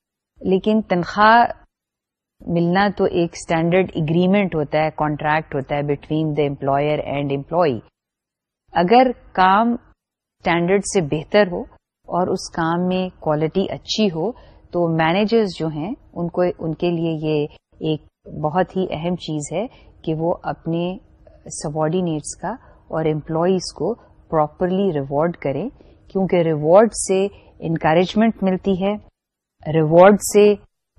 لیکن تنخواہ ملنا تو ایک اسٹینڈرڈ اگریمنٹ ہوتا ہے کانٹریکٹ ہوتا ہے between the employer and employee اگر کام اسٹینڈرڈ سے بہتر ہو اور اس کام میں کوالٹی اچھی ہو، تو مینیجرز جو ہیں، ان کو، ان کے لیے یہ ایک بہت ہی اہم چیز ہے کہ وہ اپنے سبارڈینیٹس کا اور امپلائیز کو پراپرلی ریوارڈ کریں۔ کیونکہ ریوارڈ سے انکریجمنٹ ملتی ہے۔ ریوارڈ سے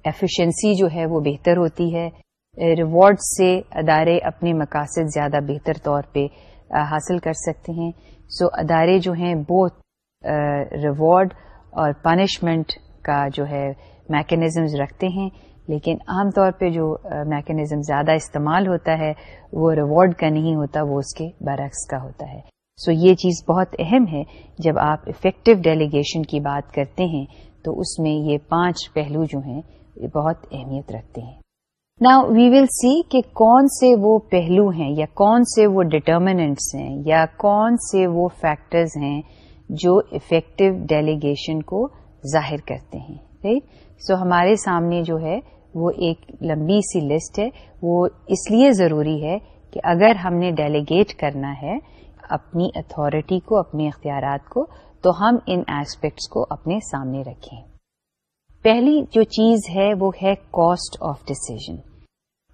ایفیشنسی جو ہے وہ بہتر ہوتی ہے۔ ریوارڈ سے ادارے اپنے مقاصد زیادہ بہتر طور پہ حاصل کر سکتے ہیں۔ سو ادارے جو ہیں بہت ریوارڈ اور پنشمنٹ کا جو ہے میکینزمز رکھتے ہیں۔ لیکن عام طور پہ جو میکینزم زیادہ استعمال ہوتا ہے، وہ ریوارڈ کا نہیں ہوتا، وہ اس کے برعکس کا ہوتا ہے۔ سو so یہ چیز بہت اہم ہے۔ جب آپ افیکٹو ڈیلیگیشن کی بات کرتے ہیں تو اس میں یہ پانچ پہلو جو ہیں، یہ بہت اہمیت رکھتے ہیں۔ نا وی ول سی کہ کون سے وہ پہلو ہیں یا کون سے وہ ڈٹرمنٹس ہیں یا کون سے وہ فیکٹرز ہیں جو افیکٹو ڈیلیگیشن کو ظاہر کرتے ہیں رائٹ سو ہمارے سامنے جو ہے، وہ ایک لمبی سی لسٹ ہے۔ وہ اس لیے ضروری ہے کہ اگر ہم نے ڈیلیگیٹ کرنا ہے، اپنی اتارٹی کو اپنے اختیارات کو تو ہم ان ایسپیکٹس کو اپنے سامنے رکھیں۔ پہلی جو چیز ہے وہ ہے کاسٹ آف ڈسیزن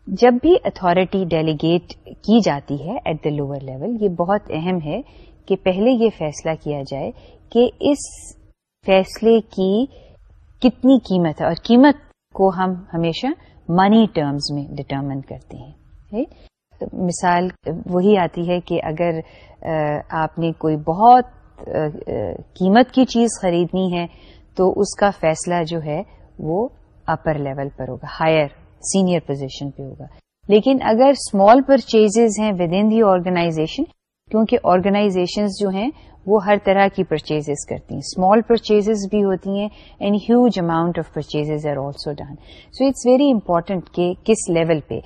جب بھی اتارٹی ڈیلیگیٹ کی جاتی ہے ایٹ دا لوور لیول یہ بہت اہم ہے کہ پہلے یہ فیصلہ کیا جائے کہ اس فیصلے کی کتنی قیمت ہے اور قیمت کو ہم ہمیشہ منی ٹرمز میں ڈٹرمن کرتے ہیں۔ مثال وہی آتی ہے کہ اگر آپ نے کوئی بہت قیمت کی چیز خریدنی ہے، تو اس کا فیصلہ جو ہے وہ اپر لیول پر ہوگا ہائر سینئر پوزیشن پہ ہوگا۔ لیکن اگر اسمال پرچیز ہیں ود ان دی آرگنائزیشن کیونکہ آرگنائزیشنز جو ہیں وہ ہر طرح کی پرچیز کرتی ہیں۔ اسمال پرچیز بھی ہوتی ہیں and huge amount of purchase are also done so it's very important کہ کس لیول پہ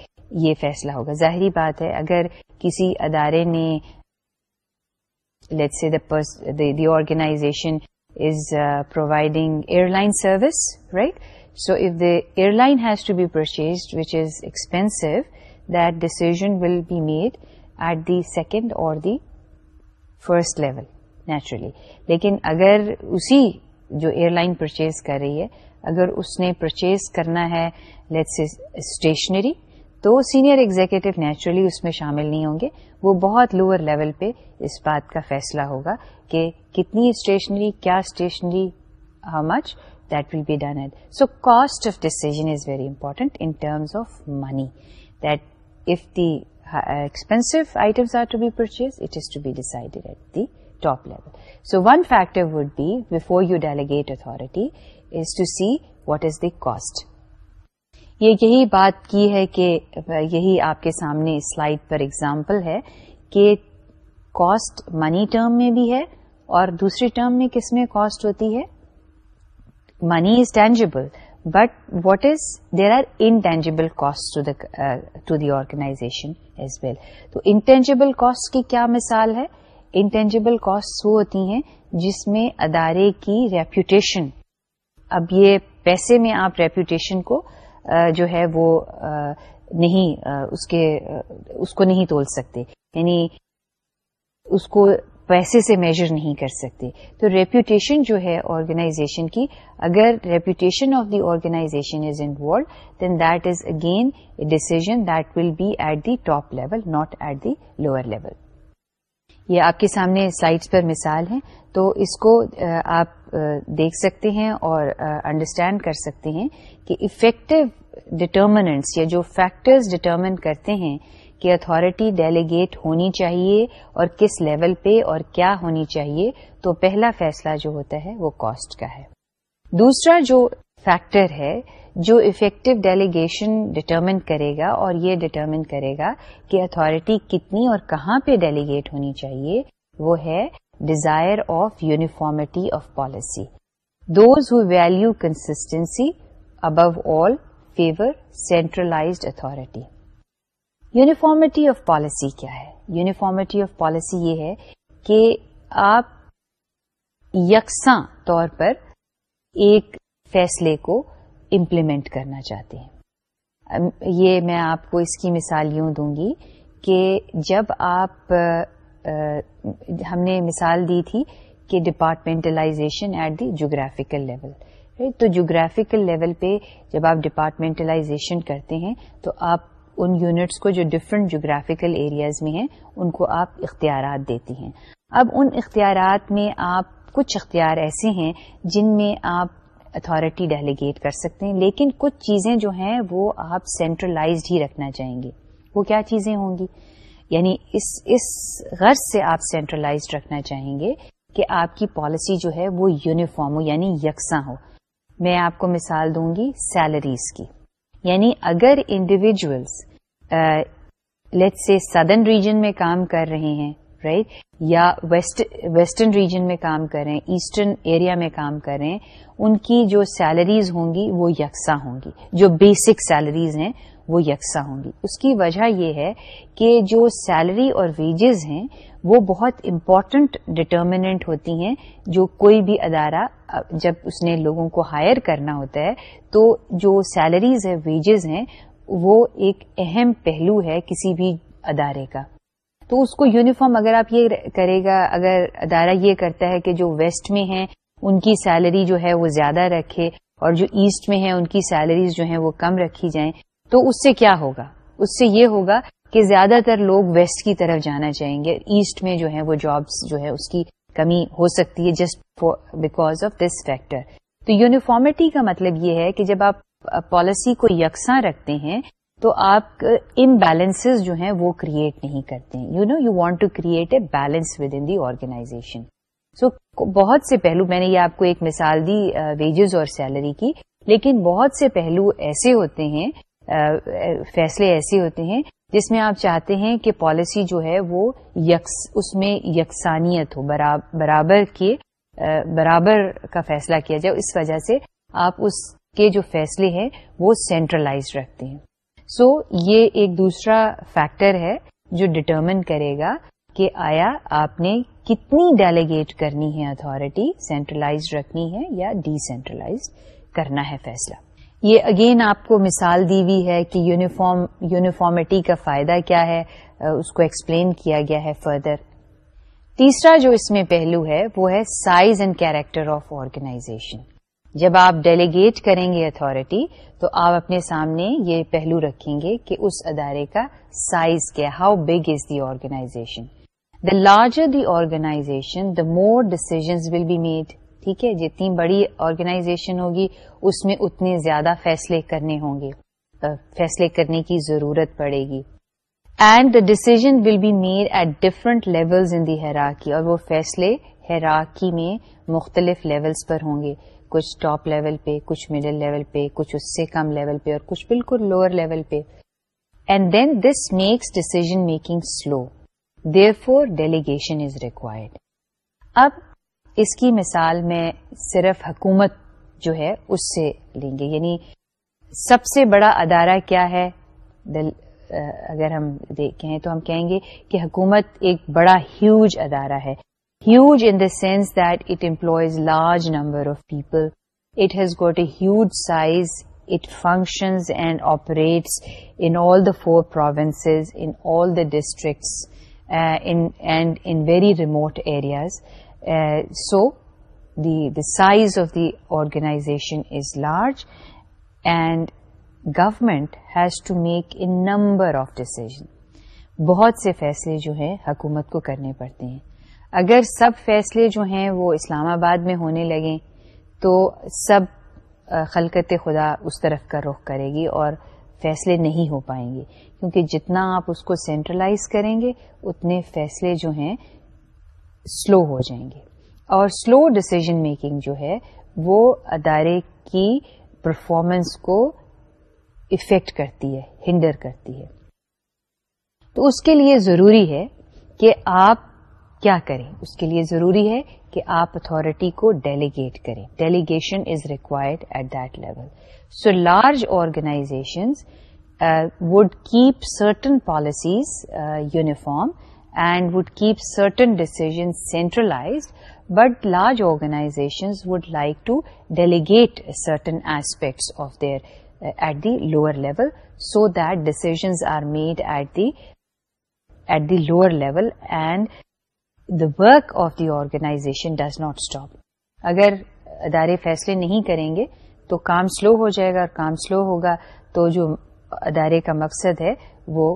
یہ فیصلہ ہوگا۔ ظاہری بات ہے، اگر کسی ادارے نے let's say the organization is providing airline service right so if the airline has to be purchased which is expensive that decision will be made at the second or the first level naturally لیکن اگر اسی جو air line purchase کر رہی ہے اگر اس نے purchase کرنا ہے لیٹس اسٹیشنری تو سینئر ایگزیکٹو نیچرلی اس میں شامل نہیں ہوں گے۔ وہ بہت لوور لیول پہ اس بات کا فیصلہ ہوگا کہ کتنی اسٹیشنری کیا stationery how much that will be done at so cost of decision is very important in terms of money that if the expensive items are to be purchase it is to be decided at the top level so one factor would be before you delegate authority is to see what is the cost یہ یہی بات کی ہے کہ یہی آپ کے سامنے سلائڈ پر اگزامپل ہے کہ کاسٹ منی ٹرم میں بھی ہے اور دوسری ٹرم میں کس میں کاسٹ ہوتی ہے؟ Money is tangible but what is there are intangible cost to the organization as well تو انٹینجیبل کاسٹ کی کیا مثال ہے؟ انٹینجیبل کاسٹ وہ ہوتی ہیں جس میں ادارے کی ریپوٹیشن اب یہ پیسے میں آپ ریپوٹیشن کو جو ہے وہ نہیں اس کے اس کو نہیں تول سکتے۔ یعنی اس کو پیسے سے میجر نہیں کر سکتے۔ تو ریپوٹیشن جو ہے آرگنائزیشن کی، اگر reputation of the organization is involved then that is again a decision that will be at the top level not at the lower level یہ آپ کے سامنے سلائڈس پر مثال ہے تو اس کو آپ دیکھ سکتے ہیں اور انڈرسٹینڈ کر سکتے ہیں کہ افیکٹو ڈٹرمنٹس یا جو فیکٹرز ڈٹرمن کرتے ہیں کہ اتارٹی ڈیلیگیٹ ہونی چاہیے اور کس لیول پہ اور کیا ہونی چاہیے، تو پہلا فیصلہ جو ہوتا ہے وہ کاسٹ کا ہے۔ دوسرا جو فیکٹر ہے جو افیکٹو ڈیلیگیشن ڈٹرمن کرے گا اور یہ ڈٹرمن کرے گا کہ اتارٹی کتنی اور کہاں پہ ڈیلیگیٹ ہونی چاہیے، وہ ہے desire of uniformity of policy those who value consistency above all favour centralized authority uniformity of policy کیا ہے؟ یونیفارمٹی آف پالیسی یہ ہے کہ آپ یکساں طور پر ایک فیصلے کو امپلیمنٹ کرنا چاہتے ہیں۔ یہ میں آپ کو اس کی مثال یوں دوں گی کہ جب آپ ہم نے مثال دی تھی کہ departmentalization at the geographical level تو جغرافیکل لیول پہ جب آپ ڈپارٹمنٹلائزیشن کرتے ہیں تو آپ ان یونٹس کو جو ڈفرنٹ جغرافیکل ایریاز میں ہیں، ان کو آپ اختیارات دیتی ہیں۔ اب ان اختیارات میں آپ کچھ اختیار ایسے ہیں جن میں آپ اتارٹی ڈیلیگیٹ کر سکتے ہیں، لیکن کچھ چیزیں جو ہیں وہ آپ سینٹرلائزڈ ہی رکھنا چاہیں گے۔ وہ کیا چیزیں ہوں گی؟ یعنی اس اس غرض سے آپ سینٹرلائزڈ رکھنا چاہیں گے کہ آپ کی پالیسی جو ہے وہ یونیفارم ہو یعنی یکساں ہو۔ میں آپ کو مثال دوں گی سیلریز کی۔ یعنی اگر individuals let's say southern region میں کام کر رہے ہیں رائٹ یا ویسٹرن ریجن میں کام کر رہے ہیں ایسٹرن ایریا میں کام کر رہے ہیں ان کی جو سیلریز ہوں گی وہ یکساں ہوں گی۔ جو بیسک سیلریز ہیں وہ یکساں ہوں گی۔ اس کی وجہ یہ ہے کہ جو سیلری اور ویجز ہیں وہ بہت امپورٹنٹ ڈٹرمنٹ ہوتی ہیں۔ جو کوئی بھی ادارہ جب اس نے لوگوں کو ہائر کرنا ہوتا ہے تو جو سیلریز ہے ویجز ہیں، وہ ایک اہم پہلو ہے کسی بھی ادارے کا۔ تو اس کو یونیفارم اگر آپ یہ کرے گا، اگر ادارہ یہ کرتا ہے کہ جو ویسٹ میں ہیں ان کی سیلری جو ہے وہ زیادہ رکھے اور جو ایسٹ میں ہیں ان کی سیلریز جو ہیں وہ کم رکھی جائیں، تو اس سے کیا ہوگا؟ اس سے یہ ہوگا کہ زیادہ تر لوگ ویسٹ کی طرف جانا چاہیں گے۔ ایسٹ میں جو ہے وہ جابس جو ہے اس کی کمی ہو سکتی ہے just because of this factor تو یونیفارمٹی کا مطلب یہ ہے کہ جب آپ پالیسی کو یکساں رکھتے ہیں، تو آپ ان جو ہیں وہ کریٹ نہیں کرتے۔ You know you want to create a balance within the organization so بہت سے پہلو میں نے یہ آپ کو ایک مثال دی ویجز اور سیلری کی لیکن بہت سے پہلو ایسے ہوتے ہیں فیصلے ایسے ہوتے ہیں جس میں آپ چاہتے ہیں کہ پالیسی جو ہے وہ یکس اس میں یکسانیت ہو برابر کے برابر کا فیصلہ کیا جائے اس وجہ سے آپ اس کے جو فیصلے ہیں وہ سینٹرلائز رکھتے ہیں۔ سو so, یہ ایک دوسرا فیکٹر ہے جو ڈٹرمن کرے گا کہ آیا آپ نے کتنی ڈیلیگیٹ کرنی ہے اتارٹی سینٹرلائز رکھنی ہے یا ڈی سینٹرلائز کرنا ہے فیصلہ؟ یہ اگین آپ کو مثال دی ہوئی ہے کہ یونیفارم یونیفارمٹی کا فائدہ کیا ہے، اس کو ایکسپلین کیا گیا ہے فردر تیسرا جو اس میں پہلو ہے، وہ ہے size and character of organization جب آپ ڈیلیگیٹ کریں گے اتارٹی تو آپ اپنے سامنے یہ پہلو رکھیں گے کہ اس ادارے کا سائز کیا how big is the organization the larger the organization the more decisions will be made ٹھیک ہے؟ جتنی بڑی آرگنائزیشن ہوگی، اس میں اتنے زیادہ فیصلے کرنے ہوں گے۔ فیصلے کرنے کی ضرورت پڑے گی۔ And the decision will be made at different levels in the hierarchy اور وہ فیصلے ہیراکی میں مختلف لیولز پر ہوں گے۔ کچھ ٹاپ لیول پہ، کچھ مڈل لیول پہ، کچھ اس سے کم لیول پہ، اور کچھ بالکل لوور لیول پہ۔ And then this makes decision making slow therefore delegation is required اب اس کی مثال میں صرف حکومت جو ہے اس سے لیں گے۔ یعنی سب سے بڑا ادارہ کیا ہے؟ دل, اگر ہم دیکھیں تو ہم کہیں گے کہ حکومت ایک بڑا ہیوج ادارہ ہے۔ Huge in the sense that it employs large number of people it has got a huge size it functions and operates in all the four provinces in all the districts and in very remote areas so the size of the organization is large and government has to make a number of decisions. بہت سے فیصلے جو ہیں حکومت کو کرنے پڑتے ہیں اگر سب فیصلے جو ہیں وہ اسلام آباد میں ہونے لگیں، تو سب خلقت خدا اس طرف کا رخ کرے گی اور فیصلے نہیں ہو پائیں گے۔ کیونکہ جتنا آپ اس کو سینٹرلائز کریں گے، اتنے فیصلے جو ہیں سلو ہو جائیں گے۔ اور سلو ڈسیزن میکنگ جو ہے، وہ ادارے کی پرفارمنس کو افیکٹ کرتی ہے ہنڈر کرتی ہے۔ تو اس کے لیے ضروری ہے کہ آپ کیا کریں؟ اس کے لیے ضروری ہے کہ آپ اتارٹی کو ڈیلیگیٹ کریں۔ Delegation is required at that level so large organization would keep certain policies uniform and would keep certain decision centralized but large organizations would like to delegate certain aspects of their uh, at the lower level so that decisions are made at the at the lower level and the work of the organization does not stop. اگر ادارے فیصلے نہیں کریں گے تو کام سلو ہو جائے گا اور کام سلو ہوگا تو جو ادارے کا مقصد ہے وہ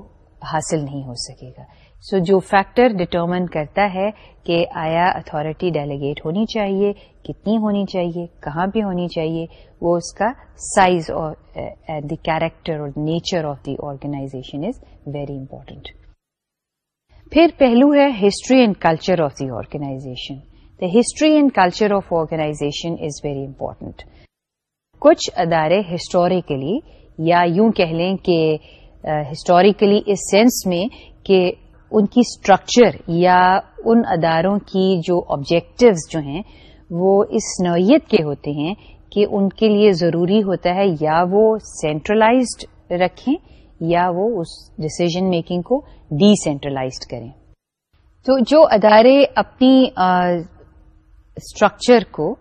حاصل نہیں ہو سکے گا۔ سو جو فیکٹر ڈٹرمن کرتا ہے کہ آیا اتارٹی ڈیلیگیٹ ہونی چاہیے، کتنی ہونی چاہیے، کہاں پہ ہونی چاہیے، وہ اس کا size or uh, uh, the character or nature of the organization is very important پھر پہلو ہے history and culture of the organization the history and culture of organization is very important کچھ ادارے ہسٹوریکلی یا یوں کہہ لیں کہ ہسٹوریکلی اس سینس میں کہ ان کی اسٹرکچر یا ان اداروں کی جو آبجیکٹوز جو ہیں وہ اس نوعیت کے ہوتے ہیں کہ ان کے لیے ضروری ہوتا ہے یا وہ سینٹرلائزڈ رکھیں یا وہ اس ڈسیزن میکنگ کو ڈی سینٹرلائزڈ کریں۔ تو جو ادارے اپنی اسٹرکچر کو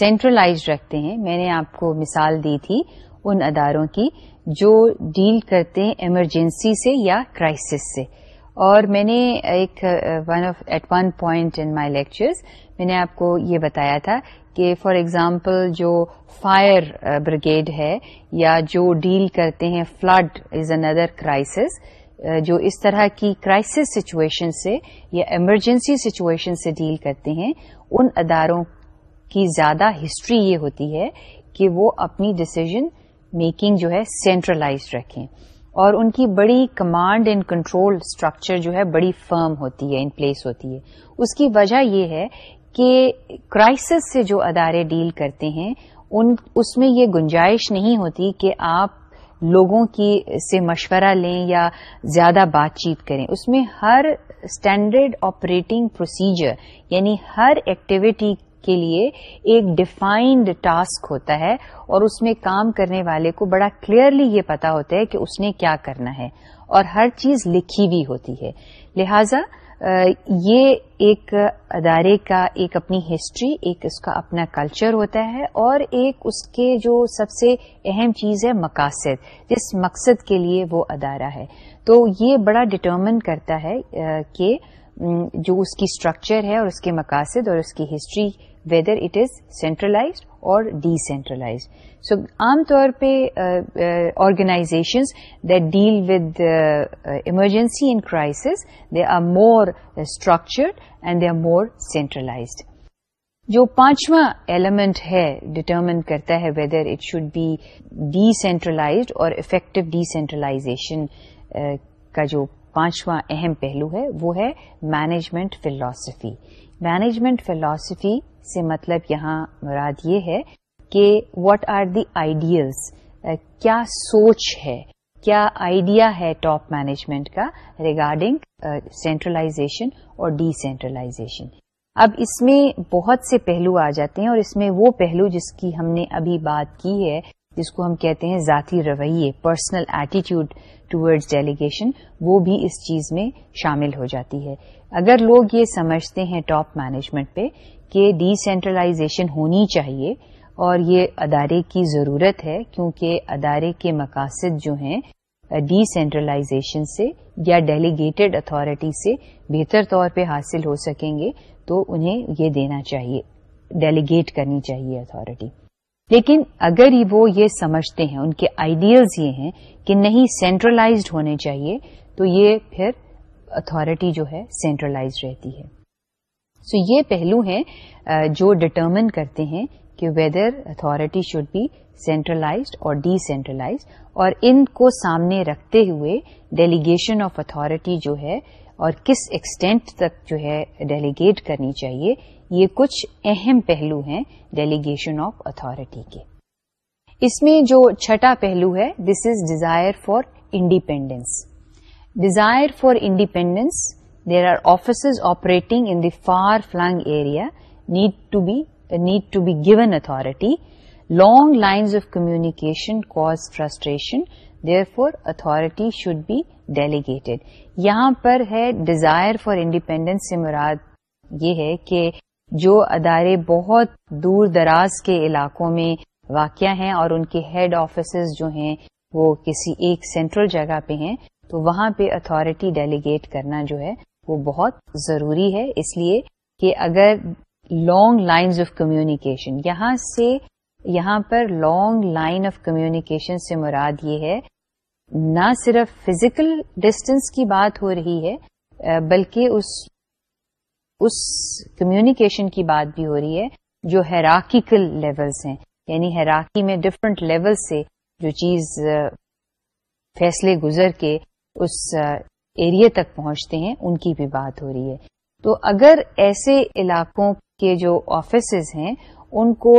سینٹرلائز رکھتے ہیں، میں نے آپ کو مثال دی تھی ان اداروں کی جو ڈیل کرتے ہیں ایمرجنسی سے یا کرائسس سے۔ اور میں نے ایک one of eight one point in my lectures میں نے آپ کو یہ بتایا تھا کہ فار ایگزامپل جو فائر بریگیڈ ہے یا جو ڈیل کرتے ہیں فلڈ از اندر کرائسس جو اس طرح کی کرائسس سچویشن سے یا ایمرجنسی سچویشن سے ڈیل کرتے ہیں، ان اداروں کی زیادہ ہسٹری یہ ہوتی ہے کہ وہ اپنی ڈسیزن میکنگ جو ہے سینٹرلائز رکھیں۔ اور ان کی بڑی کمانڈ اینڈ کنٹرول اسٹرکچر جو ہے بڑی فرم ہوتی ہے ان پلیس ہوتی ہے. اس کی وجہ یہ ہے کہ کرائسس سے جو ادارے ڈیل کرتے ہیں، ان، اس میں یہ گنجائش نہیں ہوتی کہ آپ لوگوں کی، سے مشورہ لیں یا زیادہ بات چیت کریں. اس میں ہر اسٹینڈرڈ آپریٹنگ پروسیجر یعنی ہر ایکٹیویٹی کے لیے ایک ڈیفائنڈ ٹاسک ہوتا ہے اور اس میں کام کرنے والے کو بڑا کلیئرلی یہ پتا ہوتا ہے کہ اس نے کیا کرنا ہے اور ہر چیز لکھی بھی ہوتی ہے۔ لہذا یہ ایک ادارے کا ایک اپنی ہسٹری ایک اس کا اپنا کلچر ہوتا ہے اور ایک اس کے جو سب سے اہم چیز ہے، مقاصد، جس مقصد کے لیے وہ ادارہ ہے۔ تو یہ بڑا ڈٹرمن کرتا ہے کہ جو اس کی اسٹرکچر ہے اور اس کے مقاصد اور اس کی history whether it is centralized or decentralized so عام طور پہ organizations that deal with emergency in crisis they are more structured and they are more centralized جو پانچواں ایلیمنٹ ہے ڈٹرمن کرتا ہے whether it should be decentralized or effective decentralization کا جو پانچواں اہم پہلو ہے، وہ ہے مینجمنٹ فلاسفی مینجمنٹ فلاسفی سے مطلب یہاں مراد یہ ہے کہ واٹ آر دی آئیڈیلس کیا سوچ ہے؟ کیا آئیڈیا ہے ٹاپ مینجمنٹ کا ریگارڈنگ سینٹرلائزیشن uh, اور ڈی سینٹرلائزیشن اب اس میں بہت سے پہلو آ جاتے ہیں اور اس میں وہ پہلو جس کی ہم نے ابھی بات کی ہے، جس کو ہم کہتے ہیں ذاتی رویے پرسنل ایٹیٹیوڈ ٹورڈز ڈیلیگیشن وہ بھی اس چیز میں شامل ہو جاتی ہے۔ اگر لوگ یہ سمجھتے ہیں ٹاپ مینجمنٹ پہ کہ ڈی سینٹرلائزیشن ہونی چاہیے اور یہ ادارے کی ضرورت ہے، کیونکہ ادارے کے مقاصد جو ہیں ڈی سینٹرلائزیشن سے یا ڈیلیگیٹڈ اتارٹی سے بہتر طور پہ حاصل ہو سکیں گے، تو انہیں یہ دینا چاہیے ڈیلیگیٹ کرنی چاہیے اتارٹی لیکن اگر وہ یہ سمجھتے ہیں، ان کے آئیڈیلز یہ ہیں کہ نہیں سینٹرلائزڈ ہونے چاہیے، تو یہ پھر اتارٹی جو ہے سینٹرلائز رہتی ہے۔ سو so یہ پہلو ہیں جو ڈٹرمن کرتے ہیں کہ whether authority should be centralized or decentralized اور ان کو سامنے رکھتے ہوئے ڈیلیگیشن آف اتارٹی جو ہے، اور کس ایکسٹینٹ تک جو ہے ڈیلیگیٹ کرنی چاہیے یہ کچھ اہم پہلو ہیں ڈیلیگیشن آف اتارٹی کے۔ اس میں جو چھٹا پہلو ہے this is desire for independence desire for independence there are offices operating in the far flung area need to be need to be given authority long lines of communication cause frustration therefore authority should be delegated یہاں پر ہے Dzire for independence سے مراد یہ ہے کہ جو ادارے بہت دور دراز کے علاقوں میں واقع ہیں اور ان کے ہیڈ آفیسز جو ہیں وہ کسی ایک سینٹرل جگہ پہ ہیں، تو وہاں پہ اتارٹی ڈیلیگیٹ کرنا جو ہے وہ بہت ضروری ہے۔ اس لیے کہ اگر لانگ لائنز آف کمیونیکیشن یہاں سے، یہاں پر لانگ لائن آف کمیونیکیشن سے مراد یہ ہے، نہ صرف فزیکل ڈسٹینس کی بات ہو رہی ہے، بلکہ اس اس کمیونیکیشن کی بات بھی ہو رہی ہے جو ہیراکیکل لیولز ہیں۔ یعنی ہیراکی میں ڈفرنٹ لیول سے جو چیز فیصلے گزر کے اس ایریا تک پہنچتے ہیں، ان کی بھی بات ہو رہی ہے۔ تو اگر ایسے علاقوں کے جو آفیسز ہیں، ان کو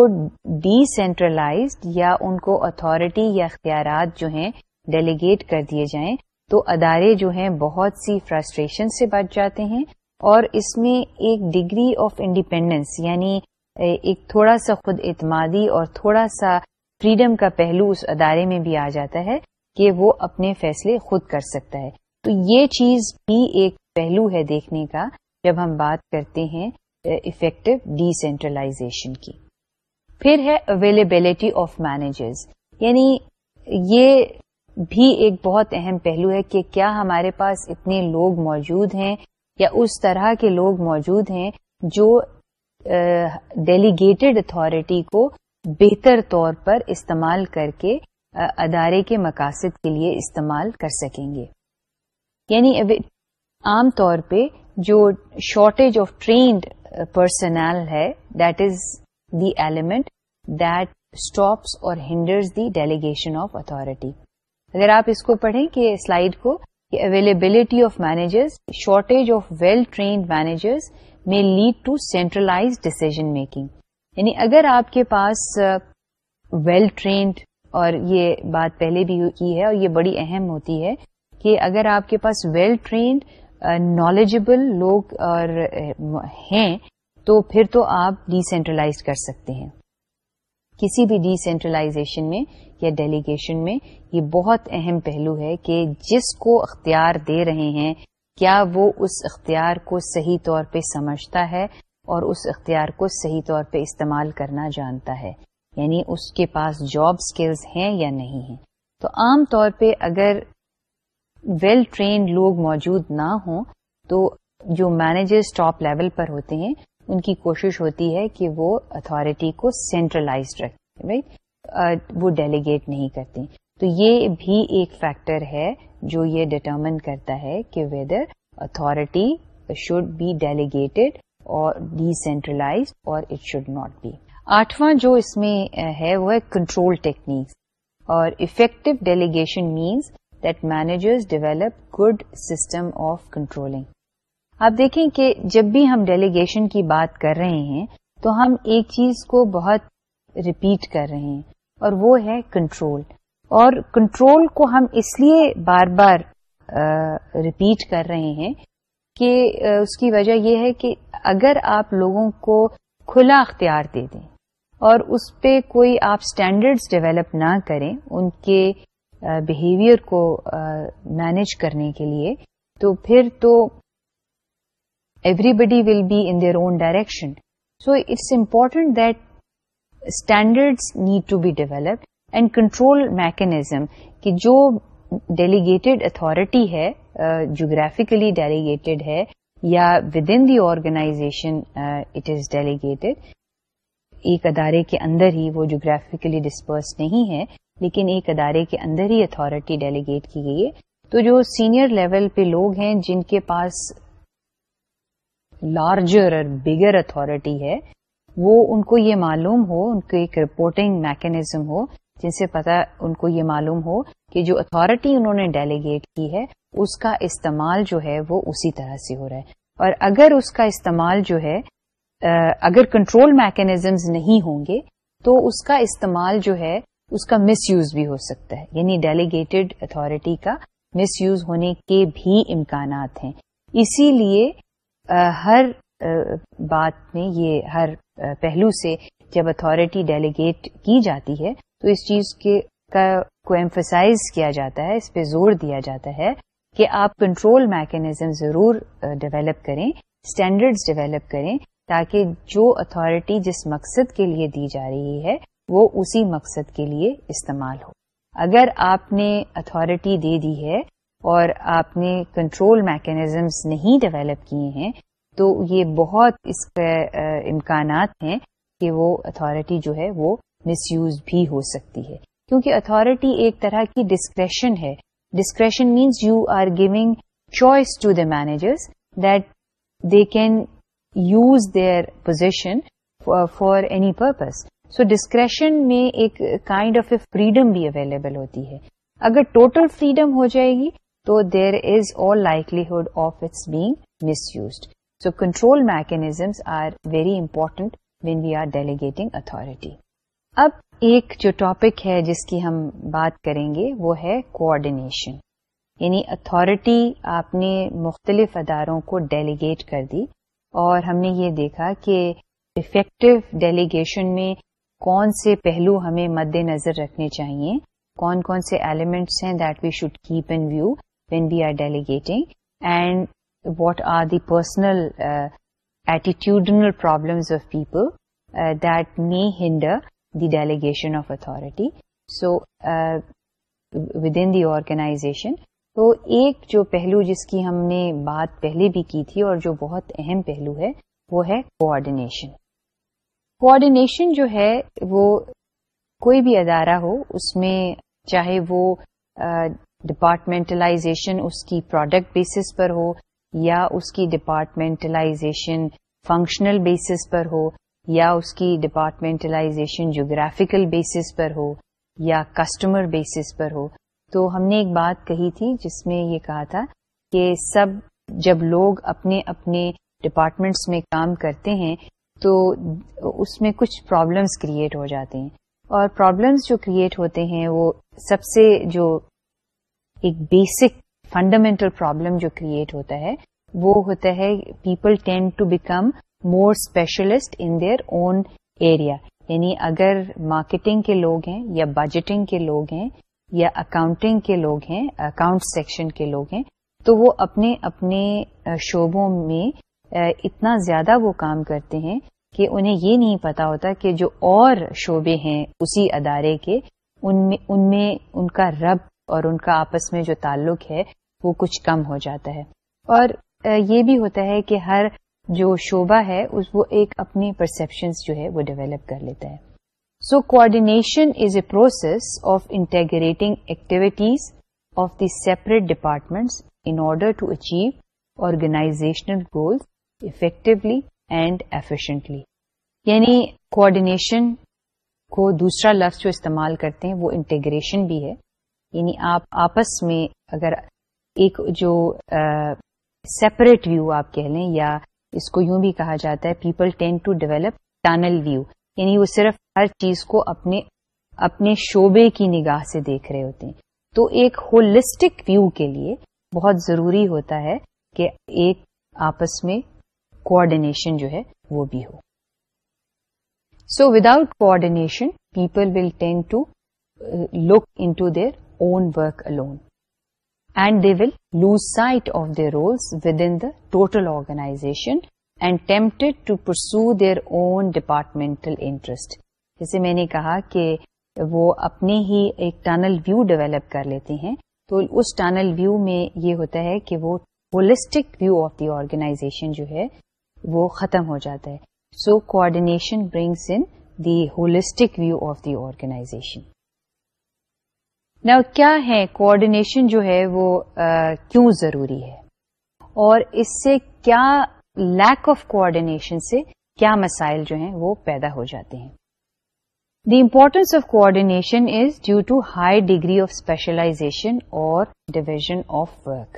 ڈی سینٹرلائزڈ یا ان کو اتارٹی یا اختیارات جو ہیں ڈیلیگیٹ کر دیے جائیں، تو ادارے جو ہیں بہت سی فرسٹریشن سے بچ جاتے ہیں۔ اور اس میں ایک ڈگری آف انڈیپینڈینس یعنی ایک تھوڑا سا خود اعتمادی اور تھوڑا سا فریڈم کا پہلو اس ادارے میں بھی آ جاتا ہے کہ وہ اپنے فیصلے خود کر سکتا ہے۔ تو یہ چیز بھی ایک پہلو ہے دیکھنے کا جب ہم بات کرتے ہیں افیکٹو ڈی سینٹرلائزیشن کی۔ پھر ہے اویلیبلٹی آف مینیجرز یعنی یہ بھی ایک بہت اہم پہلو ہے کہ کیا ہمارے پاس اتنے لوگ موجود ہیں یا اس طرح کے لوگ موجود ہیں جو ڈیلیگیٹڈ اتارٹی کو بہتر طور پر استعمال کر کے ادارے کے مقاصد کے لیے استعمال کر سکیں گے۔ یعنی عام طور پہ جو شارٹیج آف ٹرینڈ پرسنل ہے that is the element that stops اور hinders the delegation of authority اگر آپ اس کو پڑھیں کہ سلائڈ کو کہ availability of managers shortage of well trained managers میں lead to centralize decision making یعنی اگر آپ کے پاس ویل uh, ٹرینڈ اور یہ بات پہلے بھی کی ہے اور یہ بڑی اہم ہوتی ہے کہ اگر آپ کے پاس ویل ٹرینڈ نالجبل لوگ اور ہیں تو پھر تو آپ ڈی سینٹرلائز کر سکتے ہیں. کسی بھی ڈی سینٹرلائزیشن میں یا ڈیلیگیشن میں یہ بہت اہم پہلو ہے کہ جس کو اختیار دے رہے ہیں، کیا وہ اس اختیار کو صحیح طور پہ سمجھتا ہے اور اس اختیار کو صحیح طور پہ استعمال کرنا جانتا ہے؟ یعنی اس کے پاس جاب سکلز ہیں یا نہیں ہیں؟ تو عام طور پہ اگر ویل ٹرینڈ لوگ موجود نہ ہوں، تو جو مینیجرز ٹاپ لیول پر ہوتے ہیں، ان کی کوشش ہوتی ہے کہ وہ اتارٹی کو سینٹرلائزڈ رکھیں رائٹ وہ ڈیلیگیٹ نہیں کرتے تو یہ بھی ایک فیکٹر ہے جو یہ ڈٹرمن کرتا ہے کہ whether authority should be delegated or decentralize or it should not be آٹھواں جو اس میں ہے وہ ہے کنٹرول ٹیکنیکس اور effective delegation means that managers develop good system of controlling آپ دیکھیں کہ جب بھی ہم ڈیلیگیشن کی بات کر رہے ہیں تو ہم ایک چیز کو بہت ریپیٹ کر رہے ہیں۔ اور وہ ہے کنٹرول اور کنٹرول کو ہم اس لیے بار بار ریپیٹ کر رہے ہیں کہ اس کی وجہ یہ ہے کہ اگر آپ لوگوں کو کھلا اختیار دے دیں اور اس پہ کوئی آپ اسٹینڈرڈس ڈیولپ نہ کریں ان کے بہیویئر کو مینج کرنے کے لیے، تو پھر تو everybody will be in their own direction so it's important that standards need to be developed and control mechanism کہ جو ڈیلیگیٹڈ اتارٹی ہے جغرافیکلی ڈیلیگیٹڈ ہے یا within the organization it is delegated ایک ادارے کے اندر ہی وہ جغرافیکلی ڈسپرس نہیں ہے، لیکن ایک ادارے کے اندر ہی اتارٹی ڈیلیگیٹ کی گئی ہے۔ تو جو سینئر لیول پہ لوگ ہیں، جن کے پاس لارجر اور بگر اتارٹی ہے وہ ان کو یہ معلوم ہو، ان کو ایک رپورٹنگ میکنیزم ہو، جن سے پتا ان کو یہ معلوم ہو کہ جو اتارٹی انہوں نے ڈیلیگیٹ کی ہے، اس کا استعمال جو ہے وہ اسی طرح سے ہو رہا ہے۔ اور اگر اس کا استعمال جو ہے اگر کنٹرول میکنیزمز نہیں ہوں گے، تو اس کا استعمال جو ہے، اس کا مس یوز بھی ہو سکتا ہے۔ یعنی ڈیلیگیٹڈ اتارٹی کا مس یوز ہونے کے بھی امکانات ہیں۔ اسی لیے ہر بات میں یہ، ہر پہلو سے جب اتارٹی ڈیلیگیٹ کی جاتی ہے، تو اس چیز کے کو ایمفسائز کیا جاتا ہے، اس پہ زور دیا جاتا ہے کہ آپ کنٹرول میکنیزم ضرور ڈیولپ کریں اسٹینڈرڈز ڈیولپ کریں، تاکہ جو اتارٹی جس مقصد کے لیے دی جا رہی ہے، وہ اسی مقصد کے لیے استعمال ہو۔ اگر آپ نے اتارٹی دے دی ہے اور آپ نے کنٹرول میکنیزمز نہیں ڈیولپ کیے ہیں تو یہ بہت اس کے امکانات ہیں کہ وہ اتارٹی جو ہے وہ مس یوز بھی ہو سکتی ہے۔ کیونکہ اتارٹی ایک طرح کی ڈسکریشن ہے۔ Discretion means you are giving choice to the managers that they can use their position for any purpose so discretion میں ایک کائنڈ آف اے فریڈم بھی اویلیبل ہوتی ہے۔ اگر ٹوٹل فریڈم ہو جائے گی تو there is all likelihood of its being misused so control mechanisms are very important when we are delegating authority اب ایک جو ٹاپک ہے جس کی ہم بات کریں گے وہ ہے کوآڈینیشن یعنی اتارٹی آپ نے مختلف اداروں کو ڈیلیگیٹ کر دی اور ہم نے یہ دیکھا کہ افیکٹو ڈیلیگیشن میں کون سے پہلو ہمیں مد نظر رکھنے چاہیے، کون کون سے ایلیمنٹس ہیں that we should keep in view when we are delegating and what are the personal attitudinal problems of people that may hinder the delegation of authority so within the organization تو ایک جو پہلو جس کی ہم نے بات پہلے بھی کی تھی اور جو بہت اہم پہلو ہے، وہ ہے کوآڈینیشن کوآڈینیشن جو ہے، وہ کوئی بھی ادارہ ہو، اس میں چاہے وہ ڈپارٹمنٹلائزیشن اس کی پروڈکٹ بیسس پر ہو یا اس کی ڈپارٹمنٹلائزیشن فنکشنل بیسس پر ہو، یا اس کی ڈپارٹمنٹلائزیشن جغرافیکل بیسس پر ہو، یا کسٹمر بیسس پر ہو۔ تو ہم نے ایک بات کہی تھی جس میں یہ کہا تھا کہ سب جب لوگ اپنے اپنے ڈپارٹمنٹس میں کام کرتے ہیں، تو اس میں کچھ پرابلمس کریٹ ہو جاتے ہیں۔ اور پرابلمس جو کریٹ ہوتے ہیں، وہ سب سے جو ایک بیسک فنڈامنٹل پرابلم جو کریٹ ہوتا ہے، وہ ہوتا ہے people tend to become more specialist in their own area یعنی اگر مارکیٹنگ کے لوگ ہیں یا بجٹنگ کے لوگ ہیں یا اکاؤنٹنگ کے لوگ ہیں اکاؤنٹ سیکشن کے لوگ ہیں، تو وہ اپنے اپنے شعبوں میں اتنا زیادہ وہ کام کرتے ہیں کہ انہیں یہ نہیں پتا ہوتا کہ جو اور شعبے ہیں اسی ادارے کے، ان میں ان میں ان کا رب اور ان کا آپس میں جو تعلق ہے وہ کچھ کم ہو جاتا ہے۔ اور یہ بھی ہوتا ہے کہ ہر جو شعبہ ہے، اس، وہ ایک اپنی پرسپشنز جو ہے، وہ ڈیولپ کر لیتا ہے۔ So coordination is a process of integrating activities of the separate departments in order to achieve organizational goals effectively and efficiently. یعنی کوآڈینیشن کو دوسرا لفظ جو استعمال کرتے ہیں، وہ انٹیگریشن بھی ہے۔ یعنی آپ آپس میں اگر ایک جو سیپریٹ ویو آپ کہہ لیں، یا اس کو یوں بھی کہا جاتا ہے people tend to develop tunnel view یعنی وہ صرف ہر چیز کو اپنے اپنے شعبے کی نگاہ سے دیکھ رہے ہوتے ہیں۔ تو ایک ہولسٹک ویو کے لیے بہت ضروری ہوتا ہے کہ ایک آپس میں کوآڈینیشن جو ہے وہ بھی ہو۔ So without coordination people will tend to look into their own work alone and they will lose sight of their roles within the total organization and tempted to pursue their own departmental interest جیسے میں نے کہا کہ وہ اپنے ہی ایک tunnel view develop کر لیتے ہیں، تو اس ٹانل ویو میں یہ ہوتا ہے کہ وہ holistic view of the organization جو ہے، وہ ختم ہو جاتا ہے۔ So coordination brings in the holistic view of the organization کیا ہے کوآڈینیشن جو ہے وہ کیوں ضروری ہے؟ اور اس سے کیا لیک آف کوآڈینیشن سے کیا مسائل جو ہیں وہ پیدا ہو جاتے ہیں؟ The importance of coordination is due to high degree of specialization اور ڈویژن آف ورک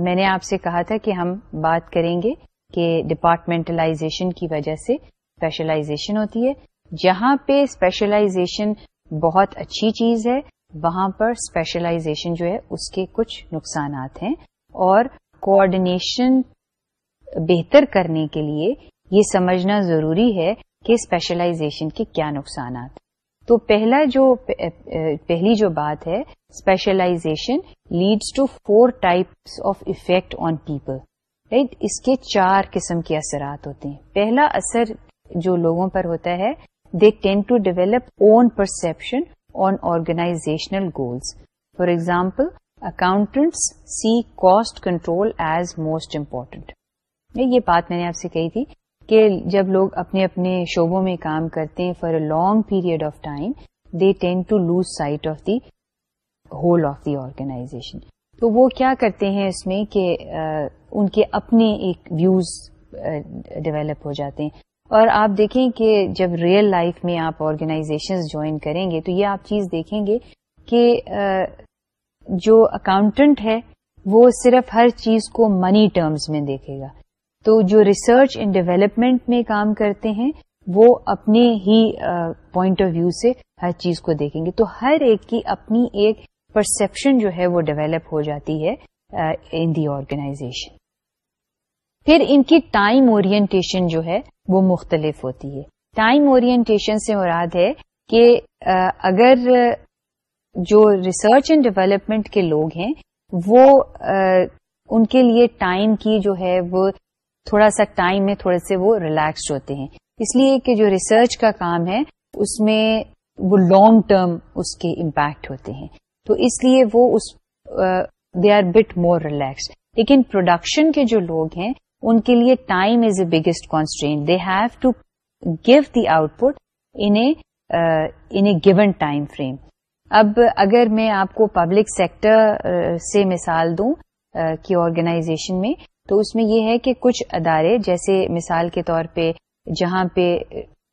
میں نے آپ سے کہا تھا کہ ہم بات کریں گے کہ ڈپارٹمنٹلائزیشن کی وجہ سے اسپیشلائزیشن ہوتی ہے۔ جہاں پہ اسپیشلائزیشن بہت اچھی چیز ہے وہاں پر اسپیشلائزیشن جو ہے، اس کے کچھ نقصانات ہیں اور کوآڈینیشن بہتر کرنے کے لیے یہ سمجھنا ضروری ہے کہ اسپیشلائزیشن کے کیا نقصانات تو پہلا جو پہلی جو بات ہے specialization leads to four types of effect on people right اس کے چار قسم کے اثرات ہوتے ہیں۔ پہلا اثر جو لوگوں پر ہوتا ہے they tend to develop own perception on organizational goals for example accountants see cost control as most important یہ بات میں نے آپ سے کہی تھی کہ جب لوگ اپنے اپنے شعبوں میں کام کرتے ہیں for a long period of time they tend to lose sight of the whole of the organization تو وہ کیا کرتے ہیں اس میں کہ ان کے اپنے ایک ویوز ڈیولپ ہو جاتے ہیں۔ اور آپ دیکھیں کہ جب ریئل لائف میں آپ آرگنائزیشن جوائن کریں گے تو یہ آپ چیز دیکھیں گے کہ جو اکاؤنٹنٹ ہے، وہ صرف ہر چیز کو منی ٹرمز میں دیکھے گا۔ تو جو ریسرچ ان ڈیولپمنٹ میں کام کرتے ہیں، وہ اپنے ہی پوائنٹ آف ویو سے ہر چیز کو دیکھیں گے۔ تو ہر ایک کی اپنی ایک پرسپشن جو ہے، وہ ڈیولپ ہو جاتی ہے ان دی آرگنائزیشن پھر ان کی ٹائم اورینٹیشن جو ہے وہ مختلف ہوتی ہے۔ ٹائم اورینٹیشن سے مراد ہے کہ اگر جو ریسرچ اینڈ ڈیولپمنٹ کے لوگ ہیں، وہ ان کے لیے ٹائم کی جو ہے، وہ تھوڑا سا ٹائم میں تھوڑے سے وہ ریلیکسڈ ہوتے ہیں۔ اس لیے کہ جو ریسرچ کا کام ہے، اس میں وہ لانگ ٹرم اس کے امپیکٹ ہوتے ہیں۔ تو اس لیے وہ اس they are but more relaxed لیکن پروڈکشن کے جو لوگ ہیں ان کے لیے time is a biggest constraint they have to give the output in a given time frame اب اگر میں آپ کو پبلک سیکٹر uh, سے مثال دوں uh, کی آرگنائزیشن میں، تو اس میں یہ ہے کہ کچھ ادارے، جیسے مثال کے طور پہ جہاں پہ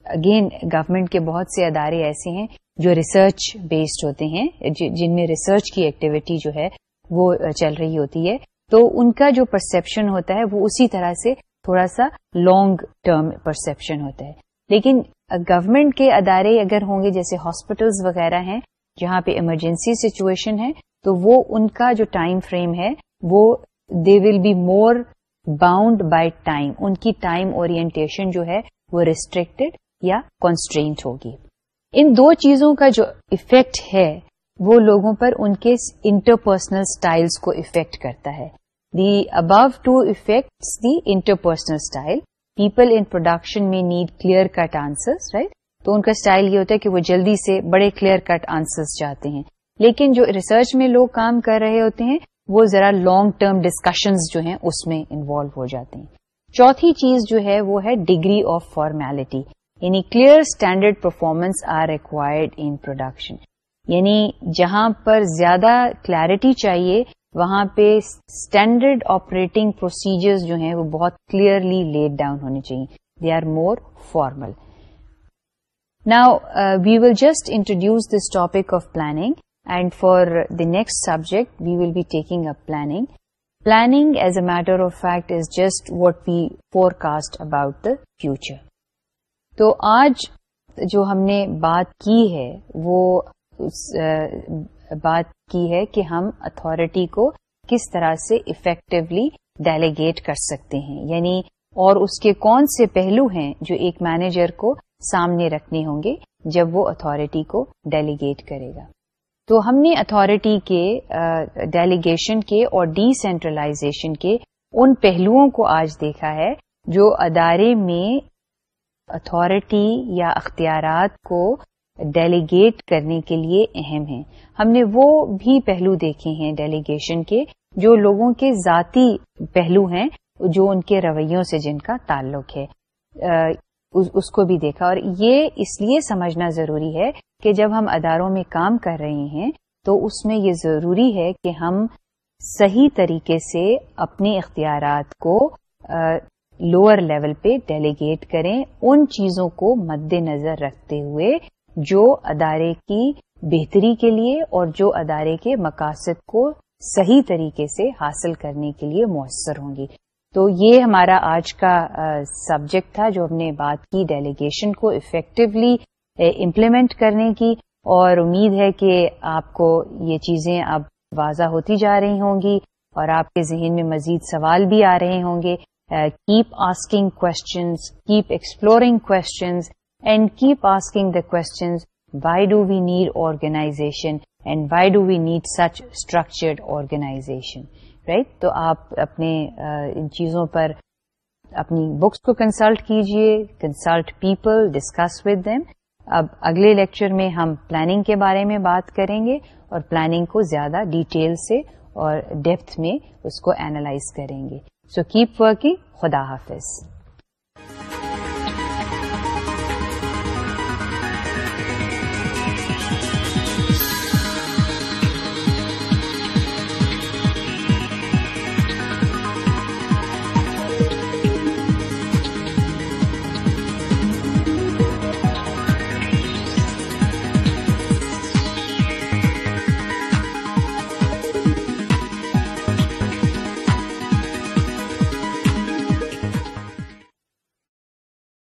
اگین گورمنٹ کے بہت سے ادارے ایسے ہیں جو ریسرچ بیسڈ ہوتے ہیں، جن میں ریسرچ کی ایکٹیویٹی جو ہے وہ چل رہی ہوتی ہے۔ تو ان کا جو پرسپشن ہوتا ہے وہ اسی طرح سے تھوڑا سا لانگ ٹرم پرسپشن ہوتا ہے۔ لیکن گورنمنٹ کے ادارے اگر ہوں گے جیسے ہاسپٹلس وغیرہ ہیں جہاں پہ ایمرجنسی سچویشن ہے تو وہ ان کا جو ٹائم فریم ہے وہ they will be more bound by time ان کی ٹائم اورینٹیشن جو ہے وہ ریسٹرکٹیڈ یا کانسٹرینٹ ہوگی۔ ان دو چیزوں کا جو افیکٹ ہے وہ لوگوں پر ان کے انٹرپرسنل اسٹائلس کو افیکٹ کرتا ہے۔ The Abu to affect the interpersonal style people in production میں need clear cut answer right تو ان کا اسٹائل یہ ہوتا ہے کہ وہ جلدی سے بڑے کلیئر کٹ آنسر چاہتے ہیں۔ لیکن جو ریسرچ میں لوگ کام کر رہے ہوتے ہیں، وہ ذرا لانگ ٹرم ڈسکشنز جو ہیں، اس میں انوالو ہو جاتے ہیں۔ چوتھی چیز جو ہے، وہ ہے ڈگری آف فارمیلٹی یعنی clear standard performance are required in production یعنی جہاں پر زیادہ کلیرٹی چاہیے وہاں پہ اسٹینڈرڈ آپریٹنگ پروسیجرز جو ہیں وہ بہت کلیئرلی لیڈ ڈاؤن ہونے چاہیے۔ They are more formal now we will just introduce this topic of planning and for the next subject we will be taking up planning planning as a matter of fact is just what we forecast about the future تو آج جو ہم نے بات کی ہے وہ بات کی ہے کہ ہم اتارٹی کو کس طرح سے افیکٹولی ڈیلیگیٹ کر سکتے ہیں۔ یعنی اور اس کے کون سے پہلو ہیں جو ایک مینیجر کو سامنے رکھنے ہوں گے جب وہ اتارٹی کو ڈیلیگیٹ کرے گا۔ تو ہم نے اتارٹی کے ڈیلیگیشن کے اور ڈی سینٹرلائزیشن کے ان پہلوؤں کو آج دیکھا ہے جو ادارے میں اتارٹی یا اختیارات کو ڈیلیگیٹ کرنے کے لیے اہم ہیں۔ ہم نے وہ بھی پہلو دیکھے ہیں ڈیلیگیشن کے، جو لوگوں کے ذاتی پہلو ہیں، جو ان کے رویوں سے جن کا تعلق ہے۔ اس کو بھی دیکھا۔ اور یہ اس لیے سمجھنا ضروری ہے کہ جب ہم اداروں میں کام کر رہے ہیں، تو اس میں یہ ضروری ہے کہ ہم صحیح طریقے سے اپنے اختیارات کو لوور لیول پہ ڈیلیگیٹ کریں۔ ان چیزوں کو مد نظر رکھتے ہوئے جو ادارے کی بہتری کے لیے اور جو ادارے کے مقاصد کو صحیح طریقے سے حاصل کرنے کے لیے مؤثر ہوں گی۔ تو یہ ہمارا آج کا سبجیکٹ تھا جو ہم نے بات کی ڈیلیگیشن کو افیکٹولی امپلیمنٹ کرنے کی اور امید ہے کہ آپ کو یہ چیزیں اب واضح ہوتی جا رہی ہوں گی اور آپ کے ذہن میں مزید سوال بھی آ رہے ہوں گے۔ Keep asking questions keep exploring questions and keep asking the questions why do we need organization and why do we need such structured organization right تو آپ اپنے ان چیزوں پر اپنی بکس کو کنسلٹ کیجیے consult people discuss with them اب اگلے lecture میں ہم پلاننگ کے بارے میں بات کریں گے اور پلاننگ کو زیادہ ڈیٹیل سے اور ڈیپتھ میں اس کو اینالائز کریں گے. سو کیپ ورکنگ خدا حافظ.